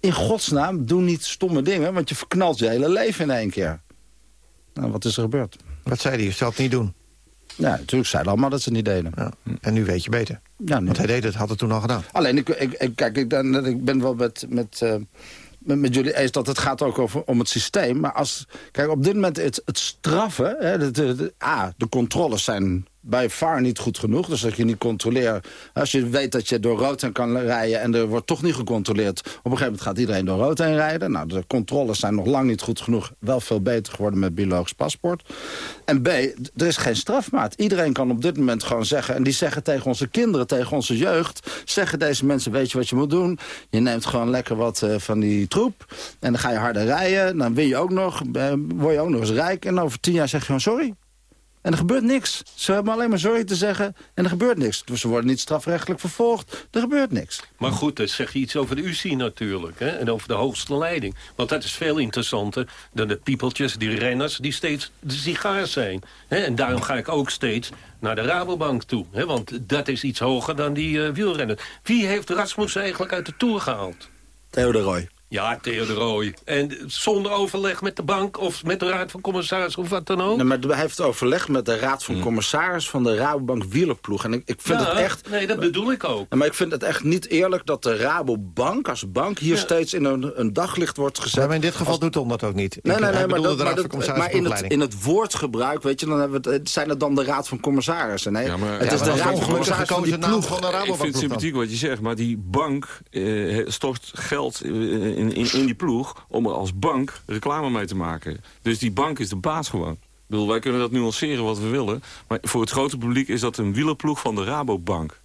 in godsnaam, doe niet stomme dingen... want je verknalt je hele leven in één keer. Nou, wat is er gebeurd? Wat zei hij? Je zou het niet doen? Ja, natuurlijk zeiden allemaal dat ze het niet deden. Ja. En nu weet je beter. Ja, Want hij deed het, had het toen al gedaan. Alleen, ik, ik, kijk, ik, ik ben wel met... met uh, met, met, jullie eens dat het gaat ook over, om het systeem. Maar als, kijk, op dit moment het, het straffen... Hè, de, de, de, A, de controles zijn bij VAR niet goed genoeg. Dus dat je niet controleert. Als je weet dat je door rood heen kan rijden... en er wordt toch niet gecontroleerd... op een gegeven moment gaat iedereen door rood heen rijden. Nou, de controles zijn nog lang niet goed genoeg. Wel veel beter geworden met biologisch paspoort. En B, er is geen strafmaat. Iedereen kan op dit moment gewoon zeggen... en die zeggen tegen onze kinderen, tegen onze jeugd... zeggen deze mensen, weet je wat je moet doen? Je neemt gewoon lekker wat uh, van die troep... en dan ga je harder rijden. Dan win je ook nog, uh, word je ook nog eens rijk... en over tien jaar zeg je gewoon sorry. En er gebeurt niks. Ze hebben alleen maar sorry te zeggen en er gebeurt niks. Dus ze worden niet strafrechtelijk vervolgd. Er gebeurt niks. Maar goed, dan zeg je iets over de UC natuurlijk. Hè? En over de hoogste leiding. Want dat is veel interessanter dan de piepeltjes, die renners... die steeds de sigaars zijn. Hè? En daarom ga ik ook steeds naar de Rabobank toe. Hè? Want dat is iets hoger dan die uh, wielrenner. Wie heeft Rasmus eigenlijk uit de Tour gehaald? Theo de Roy. Ja, Theo de Rooij. En zonder overleg met de bank of met de raad van commissaris of wat dan ook? Nee, maar hij heeft overleg met de raad van commissaris van de Rabobank wielerploeg. En ik, ik vind ja, het echt... Nee, dat bedoel ik ook. Maar ik vind het echt niet eerlijk dat de Rabobank als bank hier steeds in een, een, daglicht wordt gezet. Maar in dit geval doet Tom dat ook niet. Nee, ik, nee, nee, maar, dat, de raad maar, dat, maar in, het, in het woordgebruik, weet je, dan hebben we het, zijn het dan de raad van commissarissen. Nee, ja, maar, het is de raad van commissarissen van die ploeg. Van de Rabobank ik vind het sympathiek wat je zegt, maar die bank eh, stort geld in, in, in die ploeg om er als bank reclame mee te maken. Dus die bank is de baas gewoon. Ik bedoel, wij kunnen dat nuanceren wat we willen. Maar voor het grote publiek is dat een wielerploeg van de Rabobank.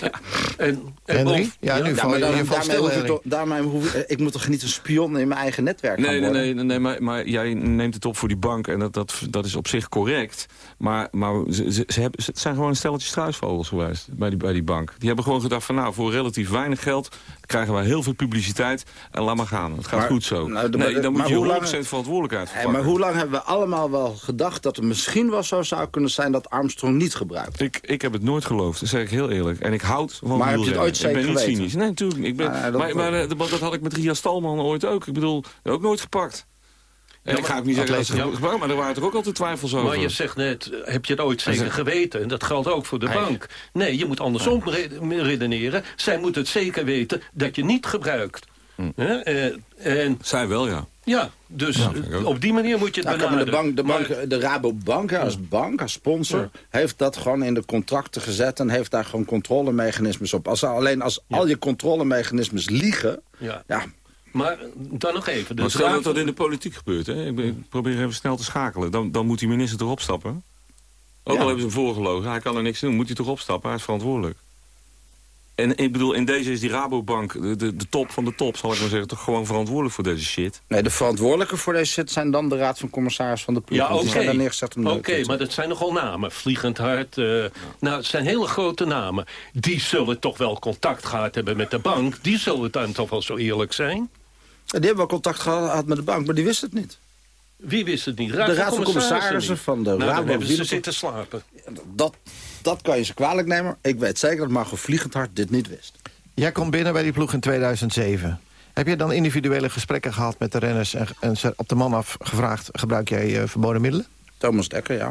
Ja. En, en Henry? Ja, nu val je in ieder geval stil, Henry. Daarmee hoef ik, ik moet toch niet een spion in mijn eigen netwerk nee, gaan nee, worden? nee, nee, nee maar, maar jij neemt het op voor die bank en dat, dat, dat is op zich correct. Maar, maar ze, ze, ze hebben, het zijn gewoon een stelletje struisvogels geweest bij die, bij die bank. Die hebben gewoon gedacht van nou, voor relatief weinig geld krijgen wij heel veel publiciteit en laat maar gaan. Het gaat Maar- goed zo. nou, de- nee, maar- dan moet je hoe 100% lang- verantwoordelijkheid voor Hey, maar hoe lang hebben we allemaal wel gedacht dat het misschien wel zo zou kunnen zijn dat Armstrong niet gebruikt? Ik, ik heb het nooit geloofd, dat zeg ik heel eerlijk. En ik houd van Maar heb je het ooit zeker Ik ben niet geweten? cynisch. Nee, natuurlijk. Ik ben, Ah, dat- maar maar eh, dat, dat had ik met Ria Stalman ooit ook. Ik bedoel, ook nooit gepakt. En Ja, ik ga ook niet zeggen dat maar er waren toch ook altijd twijfels over. Maar je zegt net, heb je het ooit zeker geweten? En dat geldt ook voor de bank. Nee, je moet andersom re- redeneren. Zij moet het zeker weten dat je niet gebruikt. Hè? Eh, en Zij wel, ja. ja, dus Ja, op die manier moet je het Nou, de, bank, de, bank, de Rabobank als bank, als sponsor... heeft dat gewoon in de contracten gezet... en heeft daar gewoon controlemechanismes op. Als, alleen als al je controlemechanismes liegen... Ja. Maar dan nog even. de Maar stel dat dat in de politiek gebeurt, hè? Ik, ben- ik probeer even snel te schakelen. Dan, dan moet die minister toch opstappen? Ook Ja. al hebben ze hem voorgelogen, hij kan er niks doen. Moet hij toch opstappen? Hij is verantwoordelijk. En ik bedoel, in deze is die Rabobank, de, de, de top van de top, zal ik maar zeggen, toch gewoon verantwoordelijk voor deze shit. nee, de verantwoordelijken voor deze shit zijn dan de raad van commissaris van de ploeg. Ja, oké. Oké, maar dat zijn nogal namen. Vliegend Hart. eh, nou, het zijn hele grote namen. Die zullen toch wel contact gehad hebben met de bank. Die zullen dan toch wel zo eerlijk zijn. Ja, die hebben wel contact gehad met de bank, maar die wist het niet. Wie wist het niet? de raad van commissarissen van de nou, Rabobank hebben ze zitten slapen. Dat, dat kan je ze kwalijk nemen. Ik weet zeker dat Margot Vliegendhart dit niet wist. Jij komt binnen bij die ploeg in 2007. Heb je dan individuele gesprekken gehad met de renners... en, en ze op de man af gevraagd, gebruik jij eh, verboden middelen? Thomas Dekker, ja.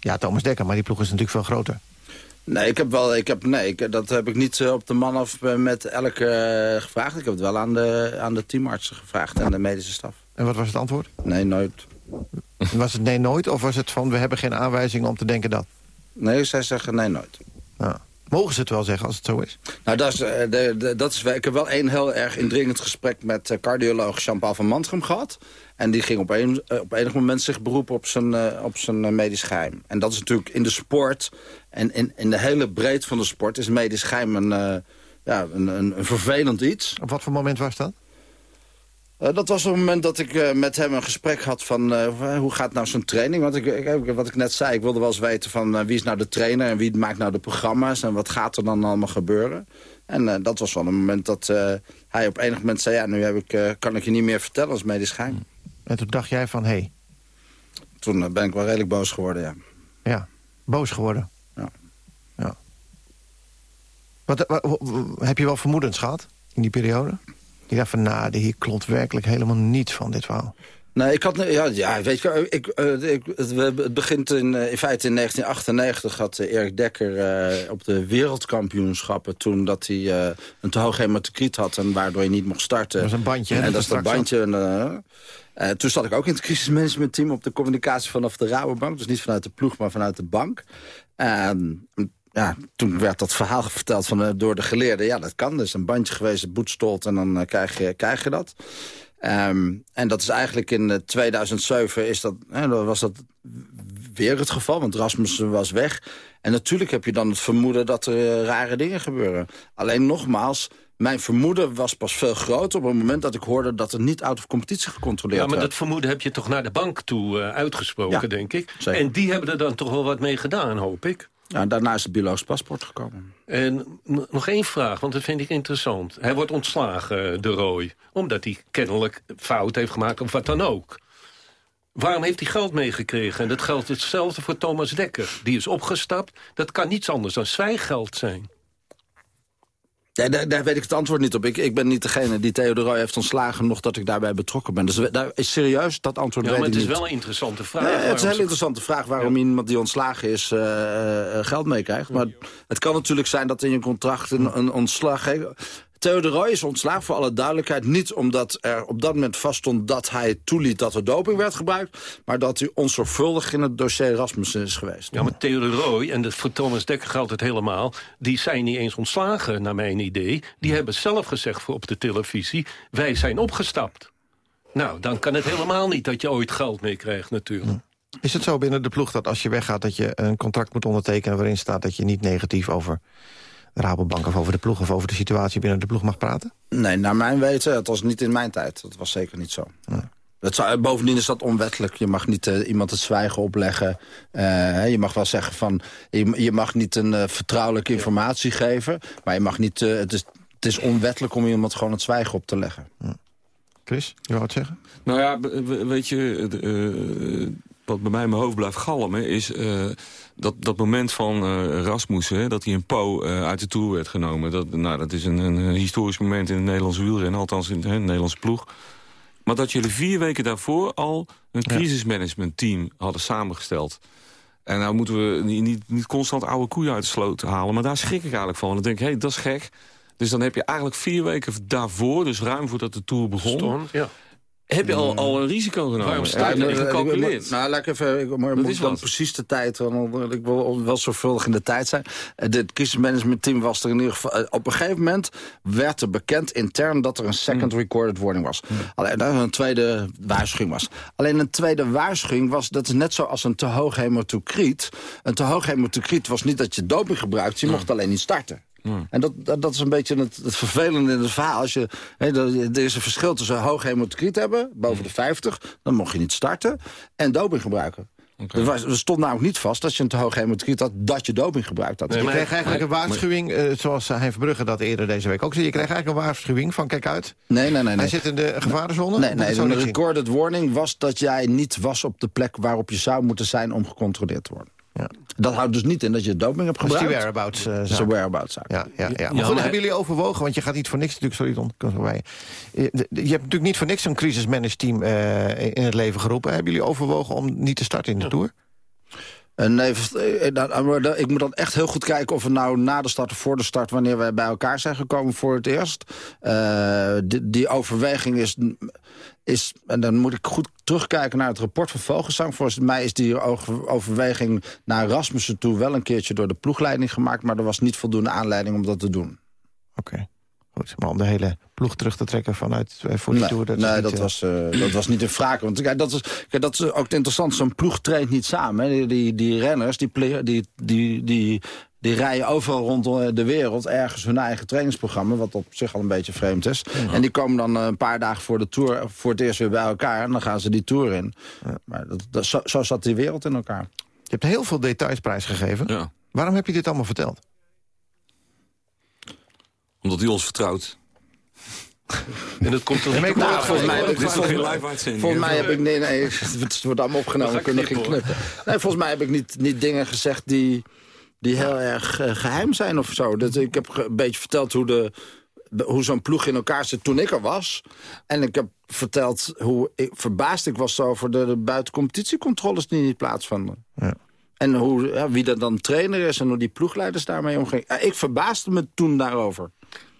Ja, Thomas Dekker, maar die ploeg is natuurlijk veel groter. Nee, ik heb wel, ik heb, nee ik, dat heb ik niet eh, op de man af eh, met elke eh, gevraagd. Ik heb het wel aan de, aan de teamartsen gevraagd en de medische staf. En wat was het antwoord? Nee, nooit. Was het nee nooit of was het van we hebben geen aanwijzing om te denken dat? Nee, zij zeggen nee, nooit. Ja. Mogen ze het wel zeggen als het zo is? Nou, dat is, eh, de, de, dat is, ik heb wel een heel erg indringend gesprek met eh, cardioloog Jean-Paul van Mantrum gehad. En die ging op, een, eh, op enig moment zich beroepen op zijn, op zijn medisch geheim. En dat is natuurlijk in de sport en in, in de hele breed van de sport... is medisch geheim een, ja, een, een, een vervelend iets. Op wat voor moment was dat? Eh, dat was op het moment dat ik eh, met hem een gesprek had van eh, hoe gaat nou zo'n training. Want ik, ik, wat ik net zei, ik wilde wel eens weten van wie is nou de trainer... en wie maakt nou de programma's en wat gaat er dan allemaal gebeuren. En dat was wel een moment dat hij op enig moment zei... ja, nu heb ik, kan ik je niet meer vertellen als medisch geheim. En toen dacht jij van, hé, hey, Toen ben ik wel redelijk boos geworden, ja. ja, boos geworden. Ja. ja. Wat, wa- wa- wa- heb je wel vermoedens gehad in die periode? Je dacht van, nou, hier klopt werkelijk helemaal niets van dit verhaal. Nee, ik had... Ja, ja weet je, ik, eh, ik, het, we- het begint in, eh, in feite in 1998 had Erik Dekker op de wereldkampioenschappen... toen dat hij een te hoog hematocriet had en waardoor je niet mocht starten. Dat was een bandje, hè, En dat dat is dat bandje. En, toen zat ik ook in het crisismanagementteam op de communicatie vanaf de Rabobank. Dus niet vanuit de ploeg, maar vanuit de bank. En ja, toen werd dat verhaal verteld van, eh, door de geleerden. Ja, dat kan. dus een bandje geweest, het boetstolt en dan eh, krijg, je, krijg je dat. Ehm, en dat is eigenlijk in eh, 2007 is dat, was dat weer het geval, want Rasmussen was weg. En natuurlijk heb je dan het vermoeden dat er eh, rare dingen gebeuren. Alleen nogmaals, mijn vermoeden was pas veel groter... op het moment dat ik hoorde dat er niet out of competitie gecontroleerd Ja, maar werd. dat vermoeden heb je toch naar de bank toe eh, uitgesproken, Ja, denk ik. zeker. En die hebben er dan toch wel wat mee gedaan, hoop ik. Ja, daarna is het biologisch paspoort gekomen. En nog één vraag, want dat vind ik interessant. Hij wordt ontslagen, eh, de Roy, omdat hij kennelijk fout heeft gemaakt of wat dan ook. Waarom heeft hij geld meegekregen? En dat geldt hetzelfde voor Thomas Dekker. Die is opgestapt. Dat kan niets anders dan zwijggeld zijn. Daar, daar weet ik het antwoord niet op. Ik, ik ben niet degene die Theo de Roy heeft ontslagen... nog dat ik daarbij betrokken ben. Dus we- daar is serieus dat antwoord Ja, weet maar ik het is niet. wel een interessante vraag. Nee, het is een hele interessante vraag waarom iemand die ontslagen is eh, eh, geld meekrijgt. Maar het kan natuurlijk zijn dat in je contract een, een ontslag... Theo de Roy is ontslagen voor alle duidelijkheid. Niet omdat er op dat moment vaststond dat hij toeliet dat er doping werd gebruikt... maar dat hij onzorgvuldig in het dossier Rasmussen is geweest. Ja, maar Theo de Roy, en dat voor Thomas Dekker geldt het helemaal... die zijn niet eens ontslagen, naar mijn idee. Die hebben zelf gezegd voor op de televisie... wij zijn opgestapt. Nou, dan kan het helemaal niet dat je ooit geld meekrijgt natuurlijk. Is het zo binnen de ploeg dat als je weggaat... dat je een contract moet ondertekenen waarin staat dat je niet negatief over Rabobank... of over de ploeg of over de situatie binnen de ploeg mag praten? Nee, naar mijn weten, het was niet in mijn tijd. Dat was zeker niet zo. Dat zou, bovendien is dat onwettelijk. Je mag niet eh, iemand het zwijgen opleggen. Eh, hè, je mag wel zeggen van... Je, je mag niet een eh, vertrouwelijke informatie geven. Maar je mag niet... het, is, het is onwettelijk om iemand gewoon het zwijgen op te leggen. Chris, je wou het zeggen? Nou ja, weet je, eh, wat bij mij in mijn hoofd blijft galmen... is eh, dat, dat moment van eh, Rasmussen, dat hij in Po eh, uit de Tour werd genomen. Dat, nou, dat is een, een historisch moment in het Nederlandse wielrennen, althans in de Nederlandse ploeg. Maar dat jullie vier weken daarvoor al een crisismanagementteam hadden samengesteld. En nou moeten we niet, niet, constant oude koeien uit de sloot halen. Maar daar schrik ik eigenlijk van. Want dan denk ik, hé, dat is gek. Dus dan heb je eigenlijk vier weken daarvoor, dus ruim voordat de Tour begon... Storm, ja. Heb je al, al een risico genomen. Waarom Heb sta je je er? niet gecalculeerd? Ik- Nou, laat ik even... Ik, maar Dat moet is dan wat. precies de tijd... want Ik wil wel zorgvuldig in de tijd zijn. Eh, Het crisismanagementteam was er in ieder geval... eh, Op een gegeven moment werd er bekend intern... dat er een second recorded warning was. Alleen dat er een tweede waarschuwing was. Alleen een tweede waarschuwing was... dat is net zoals een te hoog hematocriet. Een te hoog hematocriet was niet dat je doping gebruikt. Je mocht alleen niet starten. En dat, dat, dat is een beetje het, het vervelende in het verhaal. Als je, hè, er er is een verschil tussen hoog hemocriet hebben, boven de 50... dan mocht je niet starten, en doping gebruiken. Er, was, er stond namelijk niet vast als je een te hoog hemocriet had... dat je doping gebruikt had. je kreeg eigenlijk een waarschuwing, eh, zoals Hein Verbrugge dat eerder deze week ook zei. Je kreeg eigenlijk een waarschuwing van kijk uit. Nee, nee, nee. nee. Hij zit in de gevarenzone? Nee, nee zien? recorded warning was dat jij niet was op de plek... waarop je zou moeten zijn om gecontroleerd te worden. Dat houdt dus niet in dat je doping hebt Dat is die gebruikt. whereabouts uh, een whereabouts zaak. Ja, ja, ja. Maar Ja, goed, maar- hebben jullie overwogen, want je gaat niet voor niks natuurlijk, sorry, Don, kan voorbij. Je, je hebt natuurlijk niet voor niks zo'n crisismanage-team eh, in het leven geroepen. Hebben jullie overwogen om niet te starten in de Tour? Eh, nee, vers- eh, nou, ik moet dan echt heel goed kijken of we nou na de start of voor de start... wanneer wij bij elkaar zijn gekomen voor het eerst. Eh, die, overweging is, is... En dan moet ik goed terugkijken naar het rapport van Vogelsang. Volgens mij is die over- overweging naar Rasmussen toe... wel een keertje door de ploegleiding gemaakt... maar er was niet voldoende aanleiding om dat te doen. Oké, goed. Maar om de hele ploeg terug te trekken vanuit eh, voor die nee, Tour... Dat nee, niet, dat, eh, was, eh, dat was niet in vraag. Want kijk, dat is, kijk, dat is ook het interessante. Zo'n ploeg traint niet samen. Hè. Die, die, die renners, die, die, die, die, die rijden overal rond de wereld... ergens hun eigen trainingsprogramma, wat op zich al een beetje vreemd is. En die komen dan een paar dagen voor de Tour voor het eerst weer bij elkaar... en dan gaan ze die Tour in. Maar dat, dat, zo, zo zat die wereld in elkaar. Je hebt heel veel details prijsgegeven. Ja. Waarom heb je dit allemaal verteld? Omdat hij ons vertrouwt. <laughs> En dat komt toch Nee, niet wou- tafel? volgens mij-. Dit is nog geen live uitzending. Volgens mij heb ik... Nee, nee, het wordt allemaal opgenomen. We kunnen geen knippen. Nee, volgens mij heb ik niet, niet dingen gezegd die, die heel erg eh, geheim zijn of zo. Dat, ik heb een beetje verteld hoe, de, hoe zo'n ploeg in elkaar zit toen ik er was. En ik heb verteld hoe ik, verbaasd ik was over de, de buitencompetitiecontroles die niet plaatsvonden. Ja. En hoe, ja, wie dat dan trainer is en hoe die ploegleiders daarmee omgingen. Ja, ik verbaasde me toen daarover.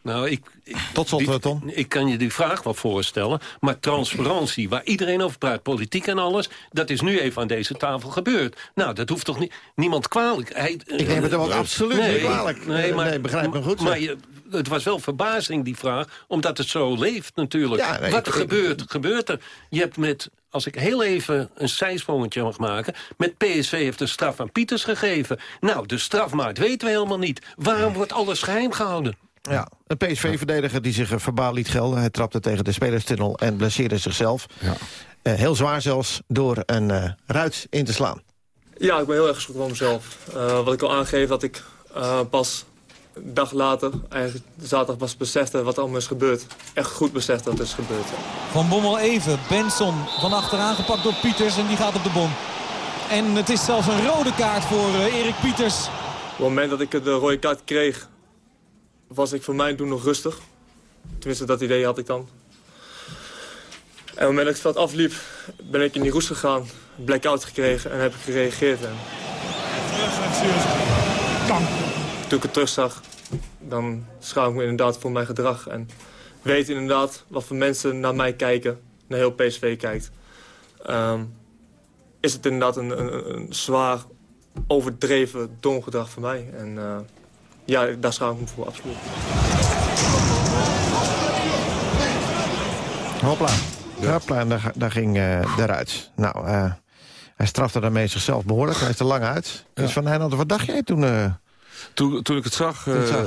Nou, ik, ik, Tot slot, die- eh, Ton. Ik kan je die vraag wel voorstellen. Maar transparantie, waar iedereen over praat, politiek en alles... dat is nu even aan deze tafel gebeurd. Nou, dat hoeft toch niet, niemand kwalijk. Hij, Ik neem het hem ook absoluut niet kwalijk. Nee, maar, Nee, begrijp me goed, Maar je, het was wel verbazing, die vraag, omdat het zo leeft natuurlijk. Ja, nee, Wat ik- er ik- gebeurt, gebeurt er. Je hebt met als ik heel even een zijsprongetje mag maken... met PSV heeft een straf aan Pieters gegeven. Nou, de strafmaat weten we helemaal niet. Waarom wordt alles geheim gehouden? Ja, een PSV-verdediger die zich verbaal liet gelden. Hij trapte tegen de spelerstunnel en blesseerde zichzelf. Ja. Uh, heel zwaar zelfs, door een uh, ruit in te slaan. Ja, ik ben heel erg geschrokken van mezelf. Uh, wat ik al aangeef, dat ik pas een dag later, eigenlijk zaterdag pas besefte wat er allemaal is gebeurd. Echt goed besefte dat het is gebeurd. Van Bommel even, Benson van achteraan gepakt door Pieters en die gaat op de bom. En het is zelfs een rode kaart voor Erik Pieters. Op het moment dat ik de rode kaart kreeg, was ik voor mij doen nog rustig. Tenminste, dat idee had ik dan. En op het moment dat ik het veld afliep, ben ik in die roest gegaan. Blackout gekregen en heb ik gereageerd. En... Toen ik het terugzag, dan schaam ik me inderdaad voor mijn gedrag. En weet inderdaad wat voor mensen naar mij kijken, naar heel PSV kijkt. Um, is het inderdaad een, een, een, zwaar overdreven dom gedrag voor mij. En uh, ja, daar schaam ik me voor, absoluut. Hopla. Ja. Hopla, en daar, daar ging uh, eruit. Nou, uh, hij strafte daarmee zichzelf behoorlijk. Hij is er lang uit. Ja. Dus van Heijnald, wat dacht jij toen... Uh, toen, toen ik het zag, uh, zag.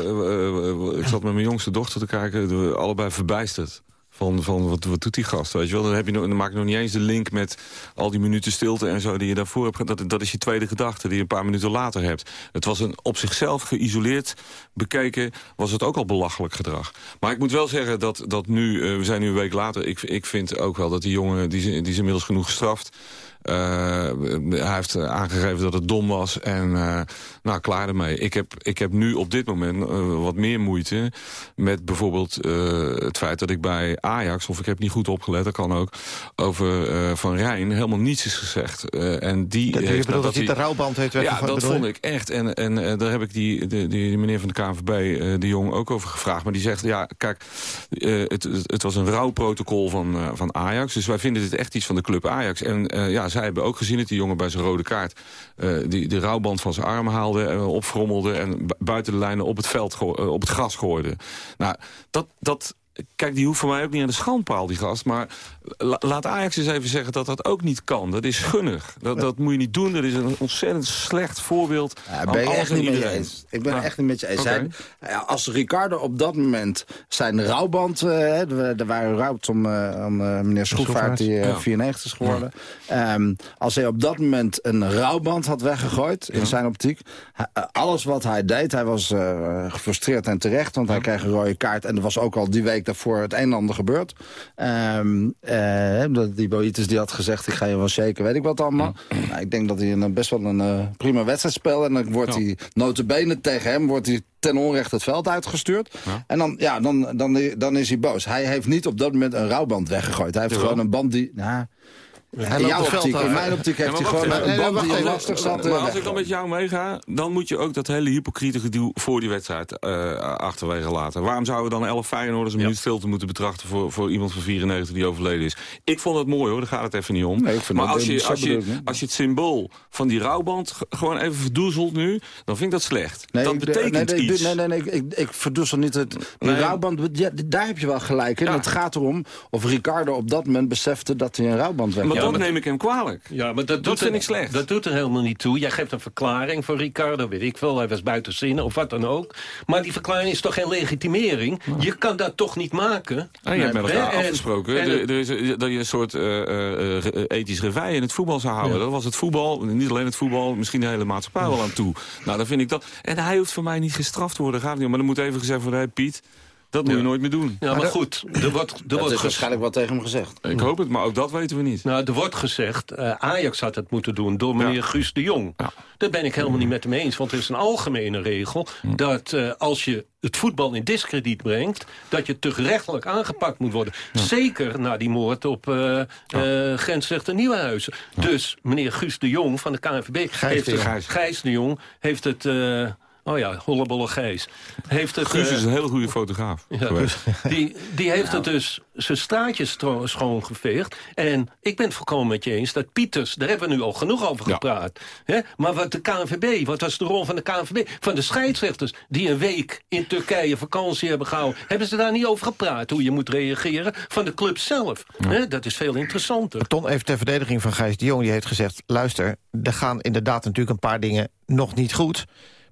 ik zat met mijn jongste dochter te kijken, allebei verbijsterd. Van, van wat, wat doet die gast, weet je wel? Dan, heb je, dan maak je nog niet eens de link met al die minuten stilte en zo die je daarvoor hebt. Dat, dat is je tweede gedachte die je een paar minuten later hebt. Het was een op zichzelf geïsoleerd bekeken, was het ook al belachelijk gedrag. Maar ik moet wel zeggen dat, dat nu, uh, we zijn nu een week later, ik, ik vind ook wel dat die jongen, die, die is inmiddels genoeg gestraft. Uh, hij heeft aangegeven dat het dom was en uh, nou, klaar ermee. Ik heb, ik heb nu op dit moment wat meer moeite met bijvoorbeeld het feit dat ik bij Ajax, of ik heb niet goed opgelet, dat kan ook, over Van Rijn helemaal niets is gezegd. en die dat, heeft, dat, dat hij de rouwband heeft Ja, dat vond ik echt. En, en daar heb ik die, die, die meneer van de KNVB, de Jong, ook over gevraagd. Maar die zegt, ja, kijk, het, het was een rouwprotocol van, van Ajax. Dus wij vinden dit echt iets van de club Ajax. En ja, zij hebben ook gezien dat die jongen bij zijn rode kaart... Uh, die de rouwband van zijn arm haalde, uh, opfrommelde... en buiten de lijnen op het, veld uh, op het gras gooide. Nou, dat, dat, Kijk, die hoeft voor mij ook niet aan de schandpaal, die gast. Maar la, laat Ajax eens even zeggen dat dat ook niet kan. Dat is gunnig. Dat, dat moet je niet doen. Dat is een ontzettend slecht voorbeeld. Ja, ben je echt niet met je eens. Ik ben ja. echt niet met je eens. Okay. Als Ricardo op dat moment zijn rouwband... Uh, er waren rouwt om, uh, om uh, meneer Schroevaart, die ja. 94 is geworden. Ja. Um, als hij op dat moment een rouwband had weggegooid, in zijn optiek... alles wat hij deed, hij was gefrustreerd en terecht... want hij kreeg een rode kaart en er was ook al die week daarvoor het een en ander gebeurd. Um, uh, die Boitis die had gezegd, ik ga je wel zeker, weet ik wat allemaal. Ja. Nou, ik denk dat hij een, best wel een uh, prima wedstrijd speelt. En dan wordt hij, notabene tegen hem, wordt hij ten onrechte het veld uitgestuurd. Ja. En dan, ja, dan, dan, dan is hij boos. Hij heeft niet op dat moment een rouwband weggegooid. Hij heeft gewoon een band die... Nou, hij optiek, in mijn optiek heeft hij gewoon een band die lastig zat. Maar als ik dan met jou meega, dan moet je ook dat hele hypocriete gedoe voor die wedstrijd uh, achterwege laten. Waarom zouden we dan 11 Feyenoorders een minuut stilte moeten betrachten voor, voor iemand van 94 die overleden is? Ik vond het mooi hoor, daar gaat het even niet om. Maar als je, als, je, als je het symbool van die rouwband gewoon even verdoezelt nu, dan vind ik dat slecht. Nee, dat betekent iets. Nee, nee, nee, ik, ik verdoezel niet het. Die rouwband, daar heb je wel gelijk in. Het gaat erom of Ricardo op dat moment besefte dat hij een rouwband Maar dat neem ik hem kwalijk. Ja, maar dat, dat vind er, ik slecht. Dat doet er helemaal niet toe. Jij geeft een verklaring voor Ricardo, weet ik veel. Hij was buiten zinnen of wat dan ook. Maar die verklaring is toch geen legitimering? Ja. Je kan dat toch niet maken? Ah, je hebt met elkaar en, afgesproken en, er, er is, dat je een soort uh, uh, ethisch revij in het voetbal zou houden. Ja. Dat was het voetbal, niet alleen het voetbal, misschien de hele maatschappij wel aan toe. Nou, dan vind ik dat. En hij hoeft voor mij niet gestraft te worden, gaat niet om. Maar dan moet even gezegd worden, hey, Piet... Dat moet ja. je nooit meer doen. Ja, maar, maar goed. Er wordt, er dat wordt is waarschijnlijk wat tegen hem gezegd. Ik hoop het, maar ook dat weten we niet. Nou, er wordt gezegd, uh, Ajax had het moeten doen door meneer ja. Guus de Jong. Ja. Daar ben ik helemaal niet met hem eens. Want er is een algemene regel dat uh, als je het voetbal in discrediet brengt... dat je gerechtelijk aangepakt moet worden. Zeker na die moord op uh, uh, grensrechter Nieuwenhuizen. Dus meneer Guus de Jong van de KNVB... Gijs heeft de het, Gijs de Jong heeft het oh ja, Hollebolle Gijs. Heeft het, Guus eh, is een hele goede fotograaf. ja, geweest. die, die heeft het dus zijn straatjes schoongeveegd. En ik ben het volkomen met je eens dat Pieters, daar hebben we nu al genoeg over gepraat. Hè? Maar wat de KNVB, wat was de rol van de KNVB? Van de scheidsrechters die een week in Turkije vakantie hebben gehouden. Hebben ze daar niet over gepraat, hoe je moet reageren? Van de club zelf. Hè? Dat is veel interessanter. Ton, even ter verdediging van Gijs de Jong, die heeft gezegd... luister, er gaan inderdaad natuurlijk een paar dingen nog niet goed...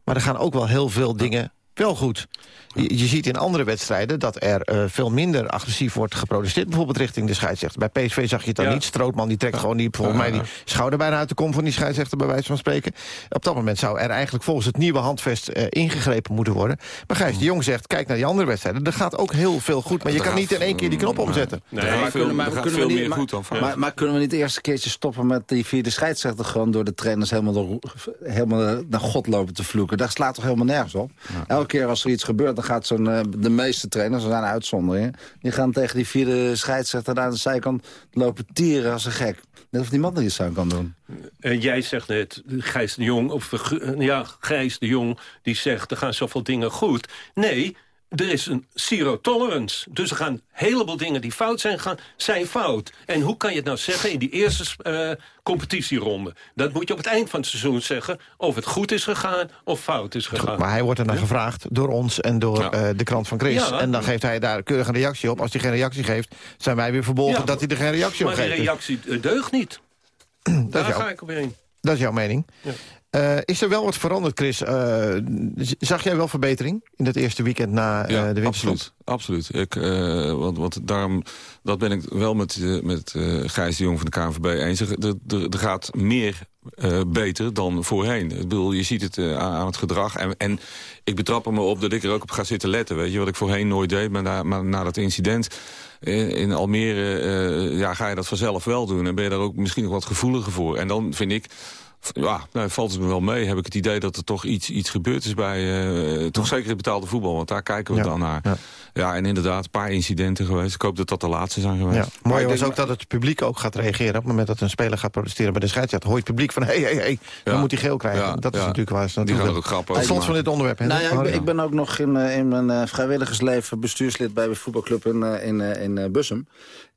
maar er gaan ook wel heel veel dingen wel goed. Je, je ziet in andere wedstrijden dat er eh, veel minder agressief wordt geprotesteerd... bijvoorbeeld richting de scheidsrechter. Bij PSV zag je het dan Ja. niet. Strootman die trekt gewoon die, volgens mij die schouder bijna uit de kom... van die scheidsrechter, bij wijze van spreken. Op dat moment zou er eigenlijk volgens het nieuwe handvest... eh, ingegrepen moeten worden. Maar Gijs de Jong zegt, kijk naar die andere wedstrijden. Er gaat ook heel veel goed, maar je kan niet in één keer die knop omzetten. maar kunnen, maar, kunnen we niet, maar, maar, maar kunnen we niet eerst een keertje stoppen met die vierde scheidsrechter... gewoon door de trainers helemaal, door- helemaal naar God lopen te vloeken? Dat slaat toch helemaal nergens op? Elke keer als er iets gebeurt, dan gaat zo'n... eh, de meeste trainers, er zijn uitzonderingen... die gaan tegen die vierde scheidsrechter aan de zijkant lopen tieren als een gek. Net of die man er iets aan kan doen. En jij zegt net, Gijs de Jong, of eh, ja, Gijs de Jong, die zegt er gaan zoveel dingen goed. Nee, er is een zero tolerance. Dus er gaan een heleboel dingen die fout zijn, gaan, zijn fout. En hoe kan je het nou zeggen in die eerste eh, competitieronde? Dat moet je op het eind van het seizoen zeggen, of het goed is gegaan of fout is gegaan. Maar hij wordt er naar gevraagd door ons en door eh, de krant van Chris. Ja. En dan geeft hij daar keurig een reactie op. Als hij geen reactie geeft, zijn wij weer verbolgen dat hij er geen reactie op maar geeft. die reactie eh, deugt niet. Daar ga ik op in. dat is jouw mening. Ja. Eh, is er wel wat veranderd, Chris? Eh, zag jij wel verbetering in het eerste weekend na eh, Ja, de winterstop? absoluut. absoluut. Ik, want, want daarom, dat ben ik wel met, met Gijs de Jong van de KNVB eens. Er, er, er- er gaat meer beter dan voorheen. Ik bedoel, je ziet het aan, het gedrag. En, en ik betrap er me op dat ik er ook op ga zitten letten. Weet je, wat ik voorheen nooit deed. Maar na, maar na dat incident in, Almere ja, ga je dat vanzelf wel doen. En ben je daar ook misschien nog wat gevoeliger voor. En dan vind ik... Ja, nou, valt het me wel mee. Heb ik het idee dat er toch iets, iets gebeurd is bij... eh, toch zeker het betaalde voetbal, want daar kijken we Ja, dan naar. ja. Ja. en inderdaad, een paar incidenten geweest. Ik hoop dat dat de laatste zijn geweest. Ja. Mooi was ook dat het publiek ook gaat reageren... op het moment dat een speler gaat protesteren bij de scheidsrechter. Hoort het publiek van, hé, hé, hé, dan moet hij geel krijgen. Ja, dat is natuurlijk waar. is Die natuurlijk gaan er ook grappen Het slot van dit onderwerp. hè? Nou ja, ik, Oh, ben, ik ben ook nog in, eh, in mijn eh, vrijwilligersleven bestuurslid bij een voetbalclub in, eh, in, eh, in eh, Bussum.